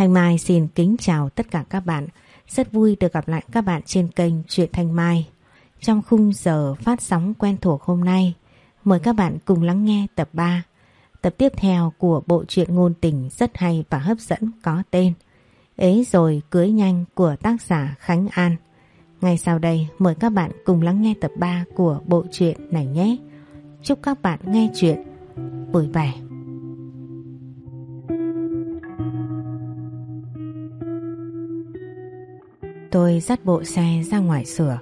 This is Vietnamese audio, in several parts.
Thanh Mai xin kính chào tất cả các bạn. Rất vui được gặp lại các bạn trên kênh Truyện Thanh Mai. Trong khung giờ phát sóng quen thuộc hôm nay, mời các bạn cùng lắng nghe tập 3. Tập tiếp theo của bộ truyện ngôn tình rất hay và hấp dẫn có tên Ế rồi cưới nhanh của tác giả Khánh An. Ngay sau đây mời các bạn cùng lắng nghe tập 3 của bộ truyện này nhé. Chúc các bạn nghe chuyện vui vẻ. Tôi dắt bộ xe ra ngoài sửa,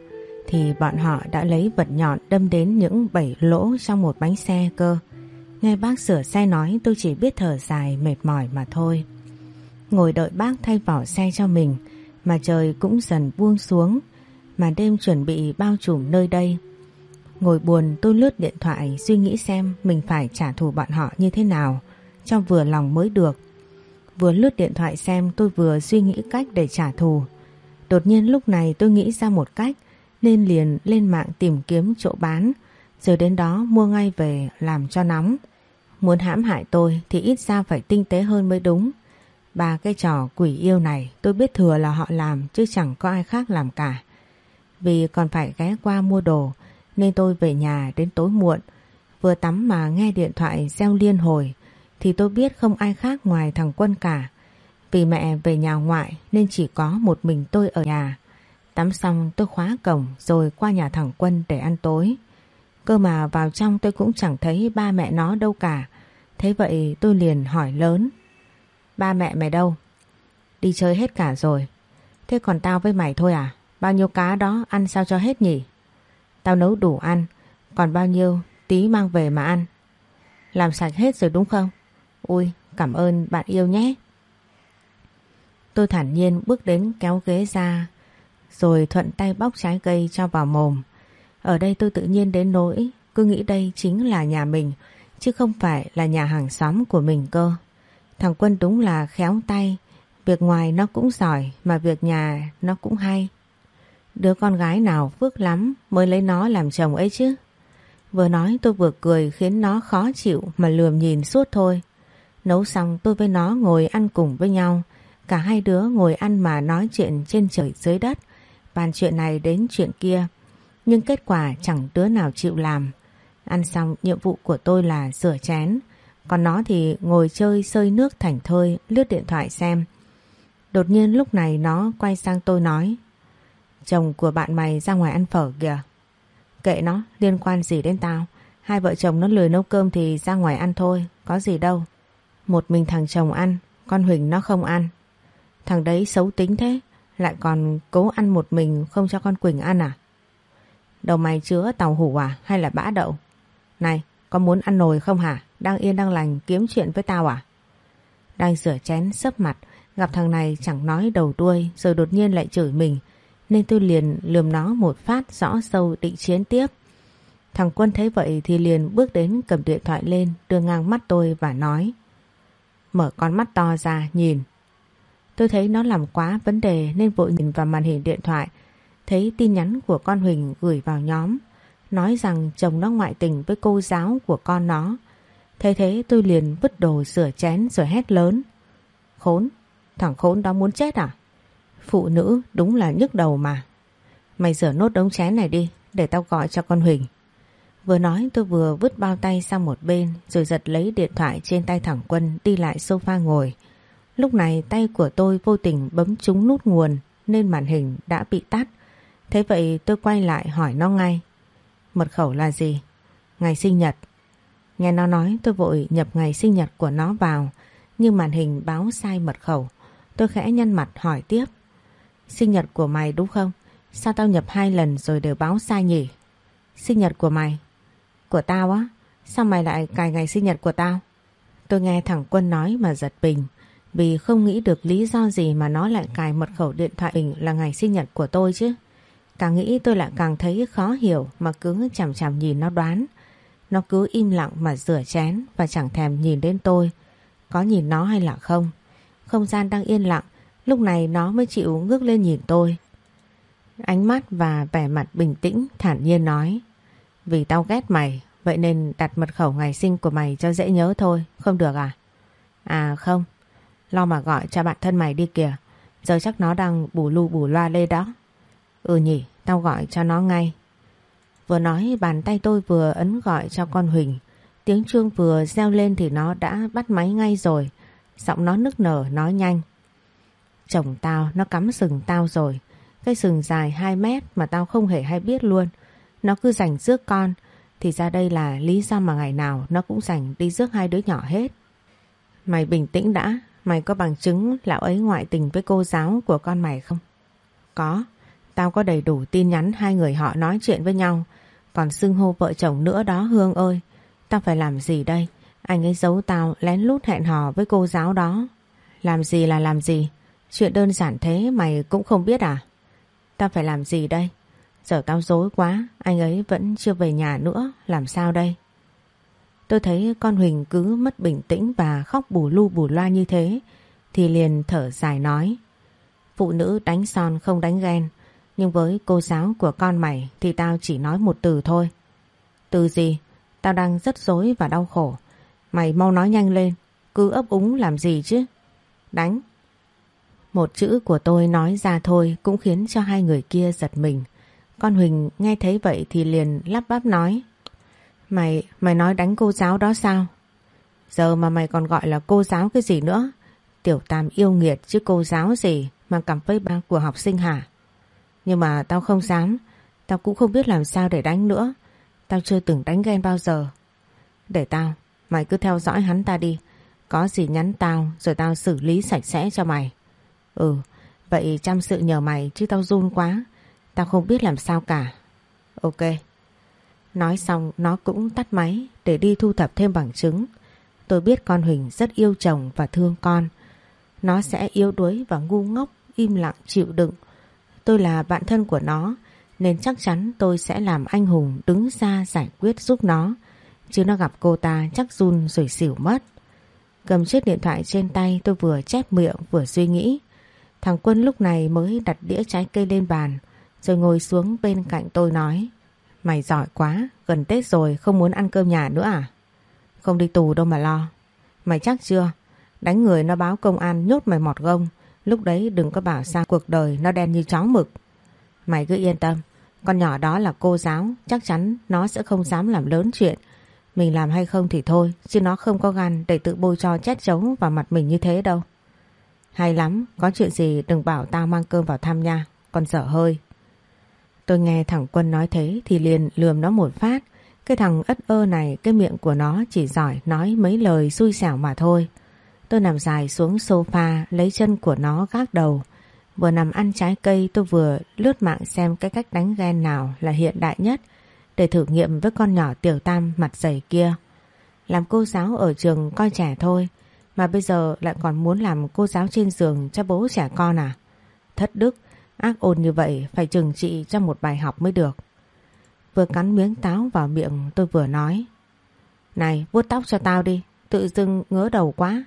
thì bọn họ đã lấy vật nhọn đâm đến những bảy lỗ trong một bánh xe cơ. Nghe bác sửa xe nói, tôi chỉ biết thở dài, mệt mỏi mà thôi. Ngồi đợi bác thay vỏ xe cho mình, mà trời cũng dần buông xuống, mà đêm chuẩn bị bao trùm nơi đây. Ngồi buồn, tôi lướt điện thoại suy nghĩ xem mình phải trả thù bọn họ như thế nào, cho vừa lòng mới được. Vừa lướt điện thoại xem, tôi vừa suy nghĩ cách để trả thù. Đột nhiên lúc này tôi nghĩ ra một cách, nên liền lên mạng tìm kiếm chỗ bán rồi đến đó mua ngay về làm cho nóng. Muốn hãm hại tôi thì ít ra phải tinh tế hơn mới đúng. Ba cái trò quỷ yêu này tôi biết thừa là họ làm chứ chẳng có ai khác làm cả. Vì còn phải ghé qua mua đồ, nên tôi về nhà đến tối muộn. Vừa tắm mà nghe điện thoại reo liên hồi, thì tôi biết không ai khác ngoài thằng Quân cả. Vì mẹ về nhà ngoại nên chỉ có một mình tôi ở nhà. Tắm xong tôi khóa cổng rồi qua nhà thẳng Quân để ăn tối. Cơ mà vào trong tôi cũng chẳng thấy ba mẹ nó đâu cả. Thế vậy tôi liền hỏi lớn. Ba mẹ mày đâu? Đi chơi hết cả rồi. Thế còn tao với mày thôi à? Bao nhiêu cá đó ăn sao cho hết nhỉ? Tao nấu đủ ăn. Còn bao nhiêu tí mang về mà ăn. Làm sạch hết rồi đúng không? Ui, cảm ơn bạn yêu nhé. Tôi thản nhiên bước đến kéo ghế ra rồi thuận tay bóc trái cây cho vào mồm. Ở đây tôi tự nhiên đến nỗi cứ nghĩ đây chính là nhà mình chứ không phải là nhà hàng xóm của mình cơ. Thằng Quân đúng là khéo tay, việc ngoài nó cũng giỏi mà việc nhà nó cũng hay. Đứa con gái nào phước lắm mới lấy nó làm chồng ấy chứ. Vừa nói tôi vừa cười khiến nó khó chịu mà lườm nhìn suốt thôi. Nấu xong tôi với nó ngồi ăn cùng với nhau. Cả hai đứa ngồi ăn mà nói chuyện trên trời dưới đất. Bàn chuyện này đến chuyện kia. Nhưng kết quả chẳng đứa nào chịu làm. Ăn xong nhiệm vụ của tôi là rửa chén. Còn nó thì ngồi chơi sơi nước thảnh thơi lướt điện thoại xem. Đột nhiên lúc này nó quay sang tôi nói Chồng của bạn mày ra ngoài ăn phở kìa. Kệ nó, liên quan gì đến tao. Hai vợ chồng nó lười nấu cơm thì ra ngoài ăn thôi, có gì đâu. Một mình thằng chồng ăn, con Huỳnh nó không ăn. Thằng đấy xấu tính thế, lại còn cố ăn một mình không cho con Quỳnh ăn à? Đầu mày chứa tàu hủ à hay là bã đậu? Này, có muốn ăn nồi không hả? Đang yên đang lành kiếm chuyện với tao à? Đang rửa chén sấp mặt, gặp thằng này chẳng nói đầu đuôi rồi đột nhiên lại chửi mình. Nên tôi liền lườm nó một phát rõ sâu định chiến tiếp. Thằng Quân thấy vậy thì liền bước đến cầm điện thoại lên đưa ngang mắt tôi và nói Mở con mắt to ra nhìn Tôi thấy nó làm quá vấn đề nên vội nhìn vào màn hình điện thoại thấy tin nhắn của con Huỳnh gửi vào nhóm nói rằng chồng nó ngoại tình với cô giáo của con nó. Thế thế tôi liền vứt đồ rửa chén rồi hét lớn. Khốn, thằng khốn đó muốn chết à? Phụ nữ đúng là nhức đầu mà. Mày rửa nốt đống chén này đi, để tao gọi cho con Huỳnh. Vừa nói tôi vừa vứt bao tay sang một bên rồi giật lấy điện thoại trên tay thẳng quân đi lại sofa ngồi. Lúc này tay của tôi vô tình bấm trúng nút nguồn, nên màn hình đã bị tắt. Thế vậy tôi quay lại hỏi nó ngay. Mật khẩu là gì? Ngày sinh nhật. Nghe nó nói, tôi vội nhập ngày sinh nhật của nó vào, nhưng màn hình báo sai mật khẩu. Tôi khẽ nhăn mặt hỏi tiếp. Sinh nhật của mày đúng không? Sao tao nhập hai lần rồi đều báo sai nhỉ? Sinh nhật của mày? Của tao á? Sao mày lại cài ngày sinh nhật của tao? Tôi nghe thằng Quân nói mà giật bình vì không nghĩ được lý do gì mà nó lại cài mật khẩu điện thoại mình là ngày sinh nhật của tôi chứ. Càng nghĩ tôi lại càng thấy khó hiểu mà cứ chằm chằm nhìn nó đoán. Nó cứ im lặng mà rửa chén và chẳng thèm nhìn đến tôi. Có nhìn nó hay là không? Không gian đang yên lặng, lúc này nó mới chịu ngước lên nhìn tôi. Ánh mắt và vẻ mặt bình tĩnh thản nhiên nói Vì tao ghét mày, vậy nên đặt mật khẩu ngày sinh của mày cho dễ nhớ thôi, không được à? À không, Lo mà gọi cho bạn thân mày đi kìa. Giờ chắc nó đang bù lu bù loa lê đó. Ừ nhỉ, tao gọi cho nó ngay. Vừa nói bàn tay tôi vừa ấn gọi cho con Huỳnh. Tiếng chuông vừa reo lên thì nó đã bắt máy ngay rồi. Giọng nó nức nở nói nhanh. Chồng tao nó cắm sừng tao rồi. Cái sừng dài 2 mét mà tao không hề hay biết luôn. Nó cứ rảnh rước con. Thì ra đây là lý do mà ngày nào nó cũng rảnh đi rước hai đứa nhỏ hết. Mày bình tĩnh đã. Mày có bằng chứng lão ấy ngoại tình với cô giáo của con mày không? Có. Tao có đầy đủ tin nhắn hai người họ nói chuyện với nhau. Còn xưng hô vợ chồng nữa đó Hương ơi. Tao phải làm gì đây? Anh ấy giấu tao lén lút hẹn hò với cô giáo đó. Làm gì là làm gì? Chuyện đơn giản thế mày cũng không biết à? Tao phải làm gì đây? Giờ tao dối quá, anh ấy vẫn chưa về nhà nữa, làm sao đây? Tôi thấy con Huỳnh cứ mất bình tĩnh và khóc bù lu bù loa như thế, thì liền thở dài nói. Phụ nữ đánh son không đánh ghen, nhưng với cô giáo của con mày thì tao chỉ nói một từ thôi. Từ gì? Tao đang rất dối và đau khổ. Mày mau nói nhanh lên, cứ ấp úng làm gì chứ? Đánh. Một chữ của tôi nói ra thôi cũng khiến cho hai người kia giật mình. Con Huỳnh nghe thấy vậy thì liền lắp bắp nói. Mày, mày nói đánh cô giáo đó sao? Giờ mà mày còn gọi là cô giáo cái gì nữa? Tiểu Tam yêu nghiệt chứ cô giáo gì mà cầm với ba của học sinh hả? Nhưng mà tao không dám, tao cũng không biết làm sao để đánh nữa. Tao chưa từng đánh ghen bao giờ. Để tao, mày cứ theo dõi hắn ta đi. Có gì nhắn tao rồi tao xử lý sạch sẽ cho mày. Ừ, vậy chăm sự nhờ mày chứ tao run quá. Tao không biết làm sao cả. Ok. Nói xong nó cũng tắt máy để đi thu thập thêm bằng chứng. Tôi biết con Huỳnh rất yêu chồng và thương con. Nó sẽ yếu đuối và ngu ngốc, im lặng chịu đựng. Tôi là bạn thân của nó nên chắc chắn tôi sẽ làm anh hùng đứng ra giải quyết giúp nó. Chứ nó gặp cô ta chắc run rồi xỉu mất. Cầm chiếc điện thoại trên tay tôi vừa chép miệng vừa suy nghĩ. Thằng Quân lúc này mới đặt đĩa trái cây lên bàn rồi ngồi xuống bên cạnh tôi nói Mày giỏi quá, gần Tết rồi không muốn ăn cơm nhà nữa à? Không đi tù đâu mà lo. Mày chắc chưa? Đánh người nó báo công an nhốt mày mọt gông. Lúc đấy đừng có bảo sao cuộc đời nó đen như chó mực. Mày cứ yên tâm. Con nhỏ đó là cô giáo. Chắc chắn nó sẽ không dám làm lớn chuyện. Mình làm hay không thì thôi. Chứ nó không có gan để tự bôi cho chết chống vào mặt mình như thế đâu. Hay lắm. Có chuyện gì đừng bảo tao mang cơm vào thăm nha. Con sợ hơi. Tôi nghe thằng Quân nói thế thì liền lườm nó một phát. Cái thằng ất ơ này cái miệng của nó chỉ giỏi nói mấy lời xui xẻo mà thôi. Tôi nằm dài xuống sofa lấy chân của nó gác đầu. Vừa nằm ăn trái cây tôi vừa lướt mạng xem cái cách đánh ghen nào là hiện đại nhất để thử nghiệm với con nhỏ tiểu tam mặt dày kia. Làm cô giáo ở trường coi trẻ thôi mà bây giờ lại còn muốn làm cô giáo trên giường cho bố trẻ con à? Thất đức, ác ôn như vậy phải trừng trị cho một bài học mới được. Vừa cắn miếng táo vào miệng tôi vừa nói. Này vuốt tóc cho tao đi, tự dưng ngứa đầu quá.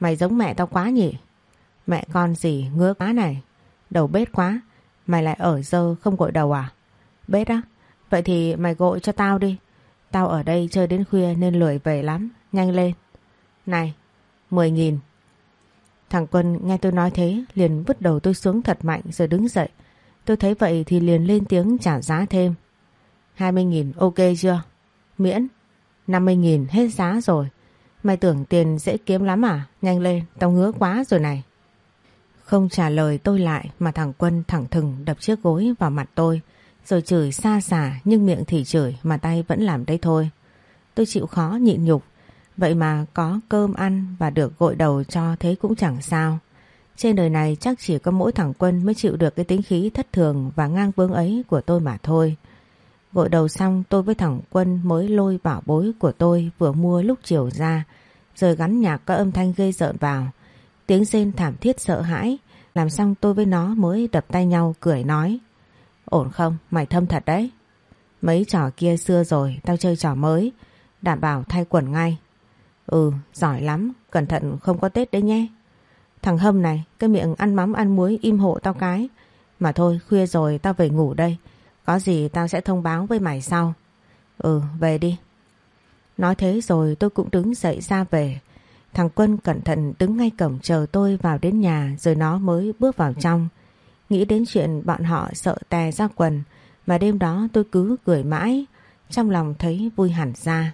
Mày giống mẹ tao quá nhỉ? Mẹ con gì ngứa quá này? Đầu bết quá, mày lại ở dơ không gội đầu à? Bết á? Vậy thì mày gội cho tao đi. Tao ở đây chơi đến khuya nên lười về lắm, nhanh lên. Này, 10 nghìn. Thằng Quân nghe tôi nói thế liền vứt đầu tôi xuống thật mạnh rồi đứng dậy. Tôi thấy vậy thì liền lên tiếng trả giá thêm. 20 nghìn ok chưa? Miễn. 50 nghìn hết giá rồi. Mày tưởng tiền dễ kiếm lắm à? Nhanh lên, tao ngứa quá rồi này. Không trả lời tôi lại mà thằng Quân thẳng thừng đập chiếc gối vào mặt tôi. Rồi chửi xa xả nhưng miệng thì chửi mà tay vẫn làm đây thôi. Tôi chịu khó nhịn nhục. Vậy mà có cơm ăn và được gội đầu cho thế cũng chẳng sao. Trên đời này chắc chỉ có mỗi thằng Quân mới chịu được cái tính khí thất thường và ngang bướng ấy của tôi mà thôi. Gội đầu xong, tôi với thằng Quân mới lôi bảo bối của tôi vừa mua lúc chiều ra, rồi gắn nhạc có âm thanh gây rợn vào. Tiếng rên thảm thiết sợ hãi, làm xong tôi với nó mới đập tay nhau cười nói, Ổn không? Mày thâm thật đấy. Mấy trò kia xưa rồi, tao chơi trò mới đảm bảo thay quần ngay. Ừ, giỏi lắm, cẩn thận không có Tết đấy nhé. Thằng Hâm này, cái miệng ăn mắm ăn muối im hộ tao cái. Mà thôi, khuya rồi tao về ngủ đây. Có gì tao sẽ thông báo với mày sau. Ừ, về đi. Nói thế rồi tôi cũng đứng dậy ra về. Thằng Quân cẩn thận đứng ngay cổng chờ tôi vào đến nhà rồi nó mới bước vào trong. Nghĩ đến chuyện bọn họ sợ tè ra quần mà đêm đó tôi cứ cười mãi, trong lòng thấy vui hẳn ra.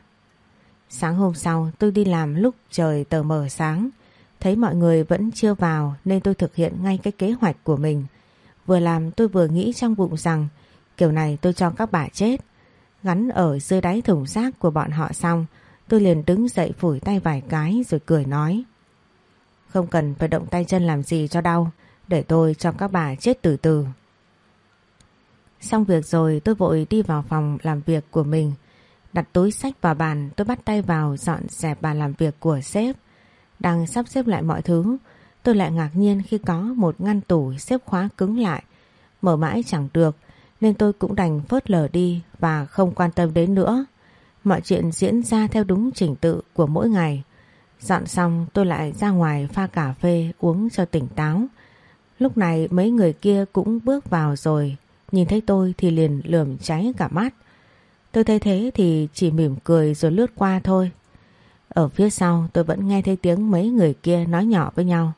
Sáng hôm sau tôi đi làm lúc trời tờ mờ sáng, thấy mọi người vẫn chưa vào nên tôi thực hiện ngay cái kế hoạch của mình. Vừa làm tôi vừa nghĩ trong bụng rằng kiểu này tôi cho các bà chết. Gắn ở dưới đáy thùng rác của bọn họ xong, tôi liền đứng dậy phủi tay vài cái rồi cười nói. Không cần phải động tay chân làm gì cho đau, để tôi cho các bà chết từ từ. Xong việc rồi tôi vội đi vào phòng làm việc của mình. Đặt túi sách vào bàn tôi bắt tay vào dọn dẹp bàn làm việc của sếp. Đang sắp xếp lại mọi thứ, tôi lại ngạc nhiên khi có một ngăn tủ xếp khóa cứng lại. Mở mãi chẳng được nên tôi cũng đành phớt lờ đi và không quan tâm đến nữa. Mọi chuyện diễn ra theo đúng trình tự của mỗi ngày. Dọn xong tôi lại ra ngoài pha cà phê uống cho tỉnh táo. Lúc này mấy người kia cũng bước vào rồi Nhìn thấy tôi thì liền lườm cháy cả mắt. Tôi thấy thế thì chỉ mỉm cười rồi lướt qua thôi. Ở phía sau tôi vẫn nghe thấy tiếng mấy người kia nói nhỏ với nhau.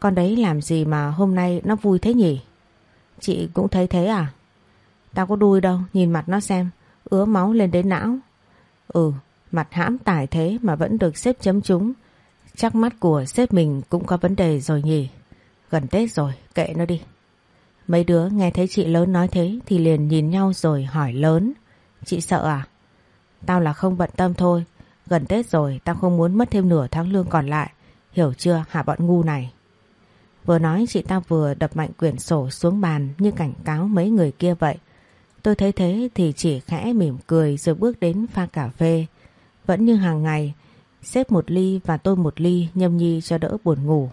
Con đấy làm gì mà hôm nay nó vui thế nhỉ? Chị cũng thấy thế à? Tao có đuôi đâu, nhìn mặt nó xem, ứa máu lên đến não. Ừ, mặt hãm tải thế mà vẫn được xếp chấm chúng Chắc mắt của sếp mình cũng có vấn đề rồi nhỉ. Gần Tết rồi, kệ nó đi. Mấy đứa nghe thấy chị lớn nói thế thì liền nhìn nhau rồi hỏi lớn. Chị sợ à? Tao là không bận tâm thôi. Gần Tết rồi tao không muốn mất thêm nửa tháng lương còn lại. Hiểu chưa hả bọn ngu này? Vừa nói chị ta vừa đập mạnh quyển sổ xuống bàn như cảnh cáo mấy người kia vậy. Tôi thấy thế thì chỉ khẽ mỉm cười rồi bước đến pha cà phê. Vẫn như hàng ngày, xếp một ly và tôi một ly nhâm nhi cho đỡ buồn ngủ.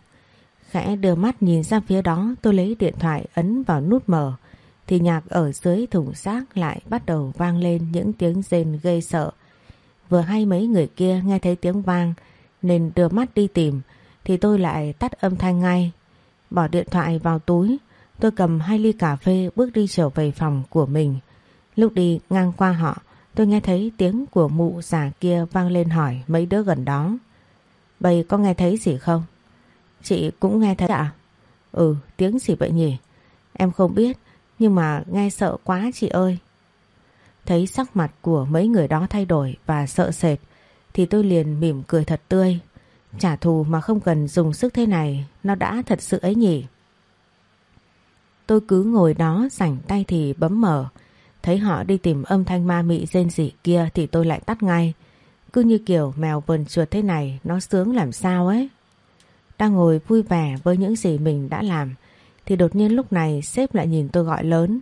Khẽ đưa mắt nhìn ra phía đó tôi lấy điện thoại ấn vào nút mở thì nhạc ở dưới thùng rác lại bắt đầu vang lên những tiếng rên gây sợ. Vừa hay mấy người kia nghe thấy tiếng vang nên đưa mắt đi tìm thì tôi lại tắt âm thanh ngay. Bỏ điện thoại vào túi tôi cầm hai ly cà phê bước đi trở về phòng của mình. Lúc đi ngang qua họ tôi nghe thấy tiếng của mụ già kia vang lên hỏi mấy đứa gần đó. Bầy có nghe thấy gì không? Chị cũng nghe thấy ạ? Ừ, tiếng gì vậy nhỉ? Em không biết, nhưng mà nghe sợ quá chị ơi. Thấy sắc mặt của mấy người đó thay đổi và sợ sệt, thì tôi liền mỉm cười thật tươi. Trả thù mà không cần dùng sức thế này, nó đã thật sự ấy nhỉ? Tôi cứ ngồi đó rảnh tay thì bấm mở. Thấy họ đi tìm âm thanh ma mị rên rỉ kia thì tôi lại tắt ngay. Cứ như kiểu mèo vườn chuột thế này nó sướng làm sao ấy. Đang ngồi vui vẻ với những gì mình đã làm thì đột nhiên lúc này sếp lại nhìn tôi gọi lớn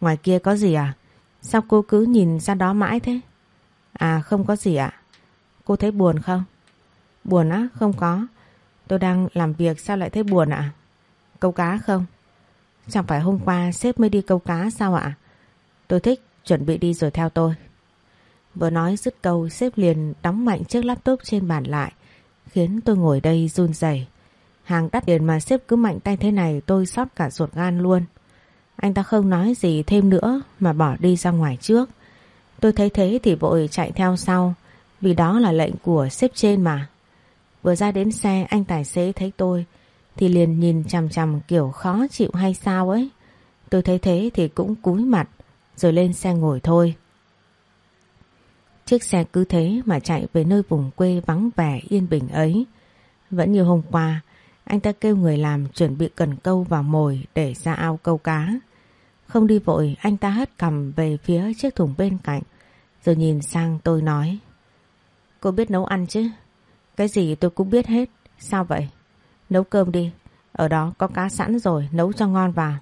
Ngoài kia có gì à? Sao cô cứ nhìn ra đó mãi thế? À không có gì ạ Cô thấy buồn không? Buồn á? Không có Tôi đang làm việc sao lại thấy buồn ạ? Câu cá không? Chẳng phải hôm qua sếp mới đi câu cá sao ạ? Tôi thích, chuẩn bị đi rồi theo tôi. Vừa nói dứt câu sếp liền đóng mạnh chiếc laptop trên bàn lại khiến tôi ngồi đây run rẩy. Hàng đắt tiền mà xếp cứ mạnh tay thế này tôi sót cả ruột gan luôn. Anh ta không nói gì thêm nữa mà bỏ đi ra ngoài trước. Tôi thấy thế thì vội chạy theo sau vì đó là lệnh của xếp trên mà. Vừa ra đến xe anh tài xế thấy tôi thì liền nhìn chằm chằm kiểu khó chịu hay sao ấy. Tôi thấy thế thì cũng cúi mặt rồi lên xe ngồi thôi. Chiếc xe cứ thế mà chạy về nơi vùng quê vắng vẻ yên bình ấy. Vẫn như hôm qua, anh ta kêu người làm chuẩn bị cần câu vào mồi để ra ao câu cá. Không đi vội, anh ta hất cầm về phía chiếc thùng bên cạnh, rồi nhìn sang tôi nói. Cô biết nấu ăn chứ? Cái gì tôi cũng biết hết. Sao vậy? Nấu cơm đi. Ở đó có cá sẵn rồi, nấu cho ngon vào.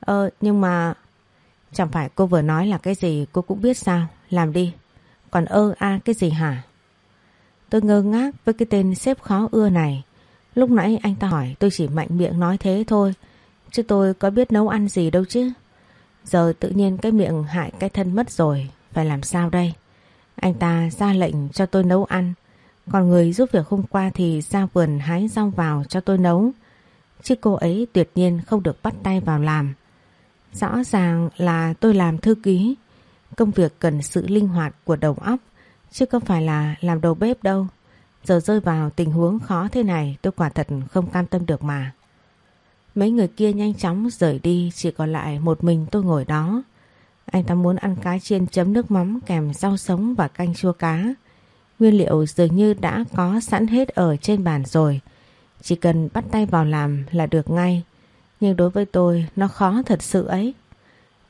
Ờ, nhưng mà... Chẳng phải cô vừa nói là cái gì cô cũng biết sao? Làm đi. Còn ơ a cái gì hả? Tôi ngơ ngác với cái tên xếp khó ưa này. Lúc nãy anh ta hỏi tôi chỉ mạnh miệng nói thế thôi. Chứ tôi có biết nấu ăn gì đâu chứ. Giờ tự nhiên cái miệng hại cái thân mất rồi. Phải làm sao đây? Anh ta ra lệnh cho tôi nấu ăn. Còn người giúp việc hôm qua thì ra vườn hái rau vào cho tôi nấu. Chứ cô ấy tuyệt nhiên không được bắt tay vào làm. Rõ ràng là tôi làm thư ký, Công việc cần sự linh hoạt của đầu óc, chứ không phải là làm đầu bếp đâu. Giờ rơi vào tình huống khó thế này, tôi quả thật không cam tâm được mà. Mấy người kia nhanh chóng rời đi, chỉ còn lại một mình tôi ngồi đó. Anh ta muốn ăn cá chiên chấm nước mắm kèm rau sống và canh chua cá. Nguyên liệu dường như đã có sẵn hết ở trên bàn rồi. Chỉ cần bắt tay vào làm là được ngay. Nhưng đối với tôi, nó khó thật sự ấy.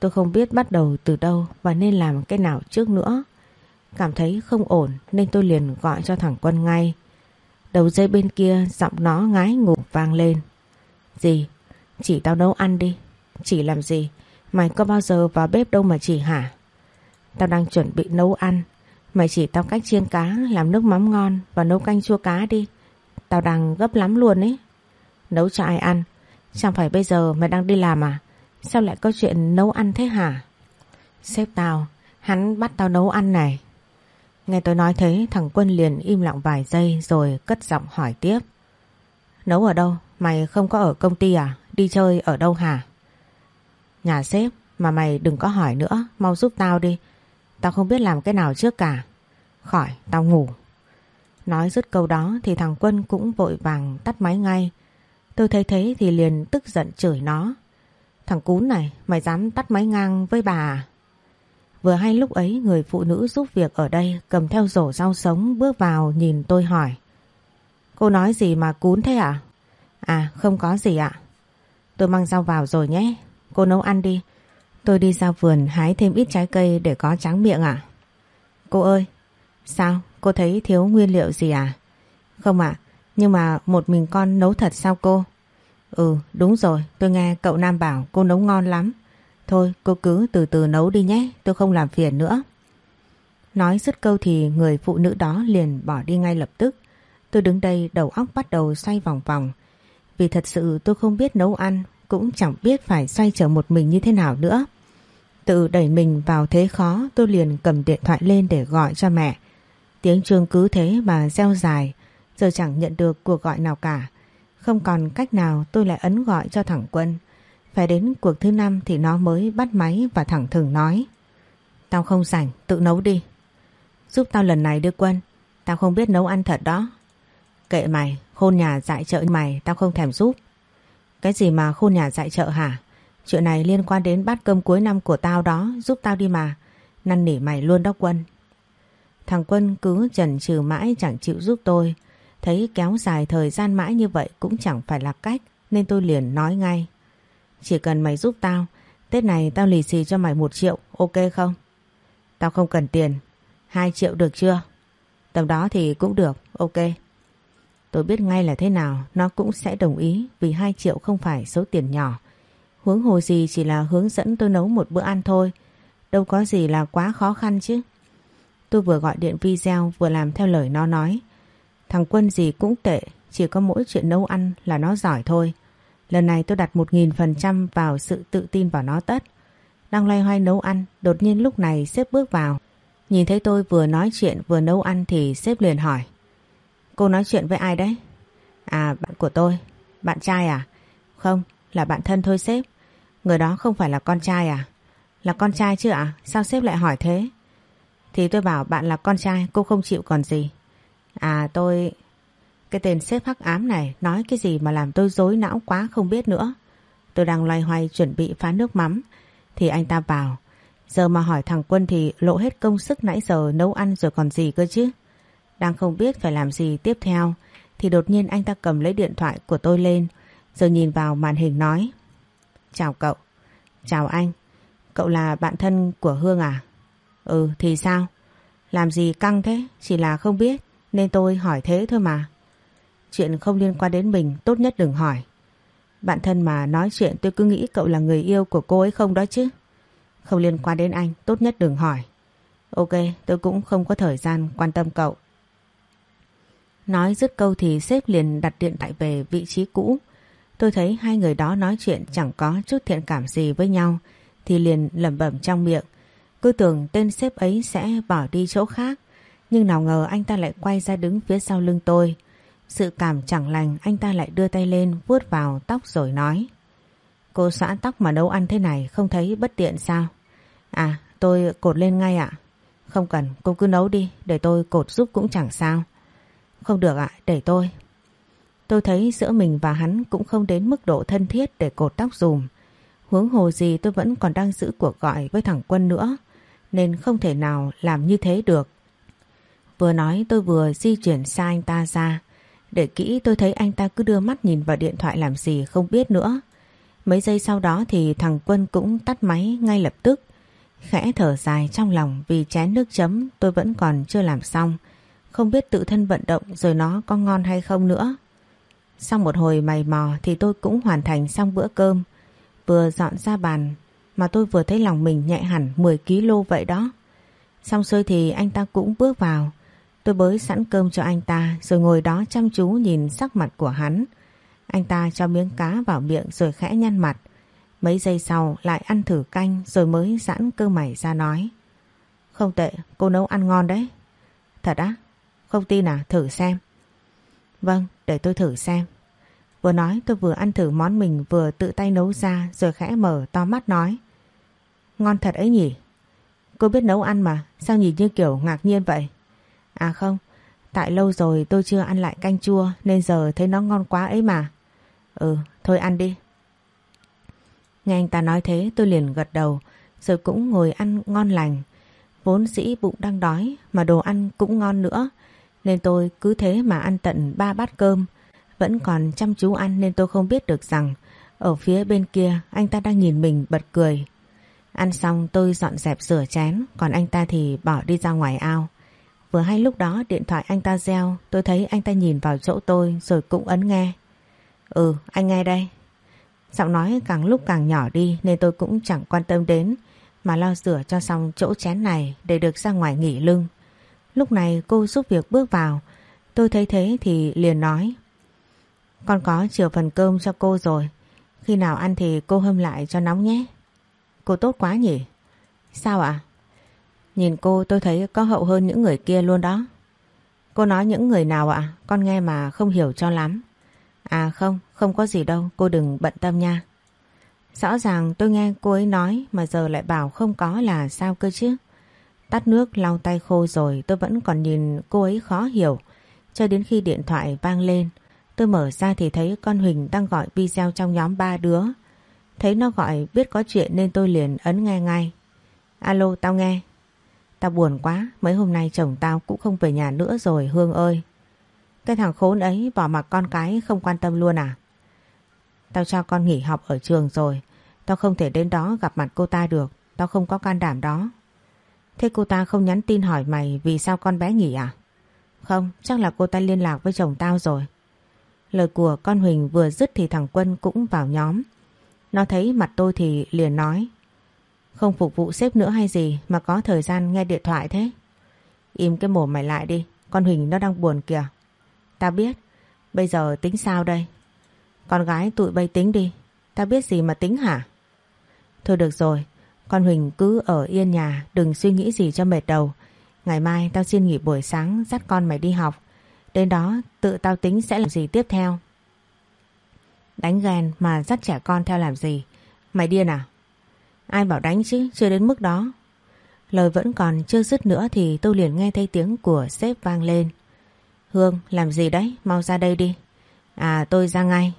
Tôi không biết bắt đầu từ đâu và nên làm cái nào trước nữa. Cảm thấy không ổn nên tôi liền gọi cho thằng Quân ngay. Đầu dây bên kia giọng nó ngái ngủ vang lên. Gì? Chỉ tao nấu ăn đi. Chỉ làm gì? Mày có bao giờ vào bếp đâu mà chỉ hả? Tao đang chuẩn bị nấu ăn. Mày chỉ tao cách chiên cá, làm nước mắm ngon và nấu canh chua cá đi. Tao đang gấp lắm luôn ấy. Nấu cho ai ăn? Chẳng phải bây giờ mày đang đi làm à? Sao lại có chuyện nấu ăn thế hả? Sếp tao, hắn bắt tao nấu ăn này. Nghe tôi nói thế thằng Quân liền im lặng vài giây rồi cất giọng hỏi tiếp. Nấu ở đâu? Mày không có ở công ty à? Đi chơi ở đâu hả? Nhà sếp mà mày đừng có hỏi nữa, mau giúp tao đi. Tao không biết làm cái nào trước cả. Khỏi, tao ngủ. Nói dứt câu đó thì thằng Quân cũng vội vàng tắt máy ngay. Tôi thấy thế thì liền tức giận chửi nó. Thằng cún này, mày dám tắt máy ngang với bà à? Vừa hay lúc ấy người phụ nữ giúp việc ở đây cầm theo rổ rau sống bước vào nhìn tôi hỏi. Cô nói gì mà cún thế ạ? À? à không có gì ạ. Tôi mang rau vào rồi nhé. Cô nấu ăn đi. Tôi đi ra vườn hái thêm ít trái cây để có tráng miệng ạ. Cô ơi, sao? Cô thấy thiếu nguyên liệu gì à? Không ạ, nhưng mà một mình con nấu thật sao cô? Ừ, đúng rồi, tôi nghe cậu Nam bảo cô nấu ngon lắm. Thôi cô cứ từ từ nấu đi nhé, tôi không làm phiền nữa. Nói dứt câu thì người phụ nữ đó liền bỏ đi ngay lập tức. Tôi đứng đây đầu óc bắt đầu xoay vòng vòng. Vì thật sự tôi không biết nấu ăn, cũng chẳng biết phải xoay trở một mình như thế nào nữa. Tự đẩy mình vào thế khó tôi liền cầm điện thoại lên để gọi cho mẹ. Tiếng chuông cứ thế mà reo dài, giờ chẳng nhận được cuộc gọi nào cả. Không còn cách nào tôi lại ấn gọi cho thẳng Quân. Phải đến cuộc thứ năm thì nó mới bắt máy và thẳng thừng nói. Tao không rảnh, tự nấu đi. Giúp tao lần này đưa Quân. Tao không biết nấu ăn thật đó. Kệ mày, khôn nhà dạy chợ mày tao không thèm giúp. Cái gì mà khôn nhà dạy chợ hả? Chuyện này liên quan đến bát cơm cuối năm của tao đó, giúp tao đi mà. Năn nỉ mày luôn đó Quân. Thằng Quân cứ chần chừ mãi chẳng chịu giúp tôi. Thấy kéo dài thời gian mãi như vậy cũng chẳng phải là cách nên tôi liền nói ngay. Chỉ cần mày giúp tao, Tết này tao lì xì cho mày một triệu, ok không? Tao không cần tiền, hai triệu được chưa? Tầm đó thì cũng được, ok. Tôi biết ngay là thế nào nó cũng sẽ đồng ý vì 2 triệu không phải số tiền nhỏ. Hướng hồ gì chỉ là hướng dẫn tôi nấu một bữa ăn thôi. Đâu có gì là quá khó khăn chứ. Tôi vừa gọi điện video vừa làm theo lời nó nói. Thằng Quân gì cũng tệ, chỉ có mỗi chuyện nấu ăn là nó giỏi thôi. Lần này tôi đặt 1.000% vào sự tự tin vào nó tất. Đang loay hoay nấu ăn, đột nhiên lúc này sếp bước vào. Nhìn thấy tôi vừa nói chuyện vừa nấu ăn thì sếp liền hỏi. Cô nói chuyện với ai đấy? À bạn của tôi. Bạn trai à? Không, là bạn thân thôi sếp. Người đó không phải là con trai à? Là con trai chứ ạ? Sao sếp lại hỏi thế? Thì tôi bảo bạn là con trai cô không chịu còn gì. À tôi... Cái tên xếp hắc ám này nói cái gì mà làm tôi dối não quá không biết nữa. Tôi đang loay hoay chuẩn bị phá nước mắm thì anh ta vào. Giờ mà hỏi thằng Quân thì lộ hết công sức nãy giờ nấu ăn rồi còn gì cơ chứ. Đang không biết phải làm gì tiếp theo, thì đột nhiên anh ta cầm lấy điện thoại của tôi lên, rồi nhìn vào màn hình nói, Chào cậu Chào anh Cậu là bạn thân của Hương à? Ừ thì sao? Làm gì căng thế? Chỉ là không biết, nên tôi hỏi thế thôi mà. Chuyện không liên quan đến mình tốt nhất đừng hỏi. Bạn thân mà nói chuyện tôi cứ nghĩ cậu là người yêu của cô ấy không đó chứ. Không liên quan đến anh, tốt nhất đừng hỏi. Ok, tôi cũng không có thời gian quan tâm cậu. Nói dứt câu thì sếp liền đặt điện thoại về vị trí cũ. Tôi thấy hai người đó nói chuyện chẳng có chút thiện cảm gì với nhau thì liền lẩm bẩm trong miệng. Cứ tưởng tên sếp ấy sẽ bỏ đi chỗ khác nhưng nào ngờ anh ta lại quay ra đứng phía sau lưng tôi. Sự cảm chẳng lành anh ta lại đưa tay lên vuốt vào tóc rồi nói. Cô xóa tóc mà nấu ăn thế này không thấy bất tiện sao? À tôi cột lên ngay ạ. Không cần cô cứ nấu đi để tôi cột giúp cũng chẳng sao. Không được ạ, để tôi. Tôi thấy giữa mình và hắn cũng không đến mức độ thân thiết để cột tóc dùm. Huống hồ gì tôi vẫn còn đang giữ cuộc gọi với thằng Quân nữa, nên không thể nào làm như thế được. Vừa nói tôi vừa di chuyển xa anh ta ra. Để kỹ tôi thấy anh ta cứ đưa mắt nhìn vào điện thoại làm gì không biết nữa. Mấy giây sau đó thì thằng Quân cũng tắt máy ngay lập tức. Khẽ thở dài trong lòng vì chén nước chấm tôi vẫn còn chưa làm xong. Không biết tự thân vận động rồi nó có ngon hay không nữa. Sau một hồi mày mò thì tôi cũng hoàn thành xong bữa cơm. Vừa dọn ra bàn mà tôi vừa thấy lòng mình nhẹ hẳn 10kg vậy đó. Xong xuôi thì anh ta cũng bước vào. Tôi bới sẵn cơm cho anh ta rồi ngồi đó chăm chú nhìn sắc mặt của hắn. Anh ta cho miếng cá vào miệng rồi khẽ nhăn mặt. Mấy giây sau lại ăn thử canh rồi mới giãn cơ mày ra nói. Không tệ, cô nấu ăn ngon đấy. Thật á? Không tin à? Thử xem. Vâng, để tôi thử xem. Vừa nói tôi vừa ăn thử món mình vừa tự tay nấu ra rồi khẽ mở to mắt nói. Ngon thật ấy nhỉ? Cô biết nấu ăn mà, sao nhìn như kiểu ngạc nhiên vậy? À không, tại lâu rồi tôi chưa ăn lại canh chua nên giờ thấy nó ngon quá ấy mà. Ừ, thôi ăn đi. Nghe anh ta nói thế tôi liền gật đầu rồi cũng ngồi ăn ngon lành. Vốn dĩ bụng đang đói mà đồ ăn cũng ngon nữa nên tôi cứ thế mà ăn tận ba bát cơm. Vẫn còn chăm chú ăn nên tôi không biết được rằng ở phía bên kia anh ta đang nhìn mình bật cười. Ăn xong tôi dọn dẹp rửa chén còn anh ta thì bỏ đi ra ngoài ao. Vừa hay lúc đó điện thoại anh ta reo, tôi thấy anh ta nhìn vào chỗ tôi rồi cũng ấn nghe. Ừ anh nghe đây. Giọng nói càng lúc càng nhỏ đi nên tôi cũng chẳng quan tâm đến, mà lau rửa cho xong chỗ chén này để được ra ngoài nghỉ lưng. Lúc này cô giúp việc bước vào, tôi thấy thế thì liền nói, Con có chiều phần cơm cho cô rồi, khi nào ăn thì cô hâm lại cho nóng nhé. Cô tốt quá nhỉ? Sao ạ? Nhìn cô tôi thấy có hậu hơn những người kia luôn đó. Cô nói những người nào ạ? Con nghe mà không hiểu cho lắm. À không, không có gì đâu, cô đừng bận tâm nha. Rõ ràng tôi nghe cô ấy nói mà giờ lại bảo không có là sao cơ chứ. Tắt nước lau tay khô rồi tôi vẫn còn nhìn cô ấy khó hiểu. Cho đến khi điện thoại vang lên, tôi mở ra thì thấy con Huỳnh đang gọi video trong nhóm ba đứa. Thấy nó gọi biết có chuyện nên tôi liền ấn nghe ngay. Alo, tao nghe. Tao buồn quá, mấy hôm nay chồng tao cũng không về nhà nữa rồi Hương ơi. Cái thằng khốn ấy bỏ mặc con cái không quan tâm luôn à? Tao cho con nghỉ học ở trường rồi. Tao không thể đến đó gặp mặt cô ta được. Tao không có can đảm đó. Thế cô ta không nhắn tin hỏi mày vì sao con bé nghỉ à? Không, chắc là cô ta liên lạc với chồng tao rồi. Lời của con Huỳnh vừa dứt thì thằng Quân cũng vào nhóm. Nó thấy mặt tôi thì liền nói. Không phục vụ sếp nữa hay gì mà có thời gian nghe điện thoại thế? Im cái mồm mày lại đi, con Huỳnh nó đang buồn kìa. Ta biết, bây giờ tính sao đây? Con gái tụi bay tính đi, ta biết gì mà tính hả? Thôi được rồi, con Huỳnh cứ ở yên nhà, đừng suy nghĩ gì cho mệt đầu. Ngày mai tao xin nghỉ buổi sáng dắt con mày đi học. Đến đó tự tao tính sẽ làm gì tiếp theo. Đánh ghen mà dắt trẻ con theo làm gì? Mày điên à? Ai bảo đánh chứ, chưa đến mức đó. Lời vẫn còn chưa dứt nữa thì tôi liền nghe thấy tiếng của sếp vang lên. Hương, làm gì đấy? Mau ra đây đi. À, tôi ra ngay.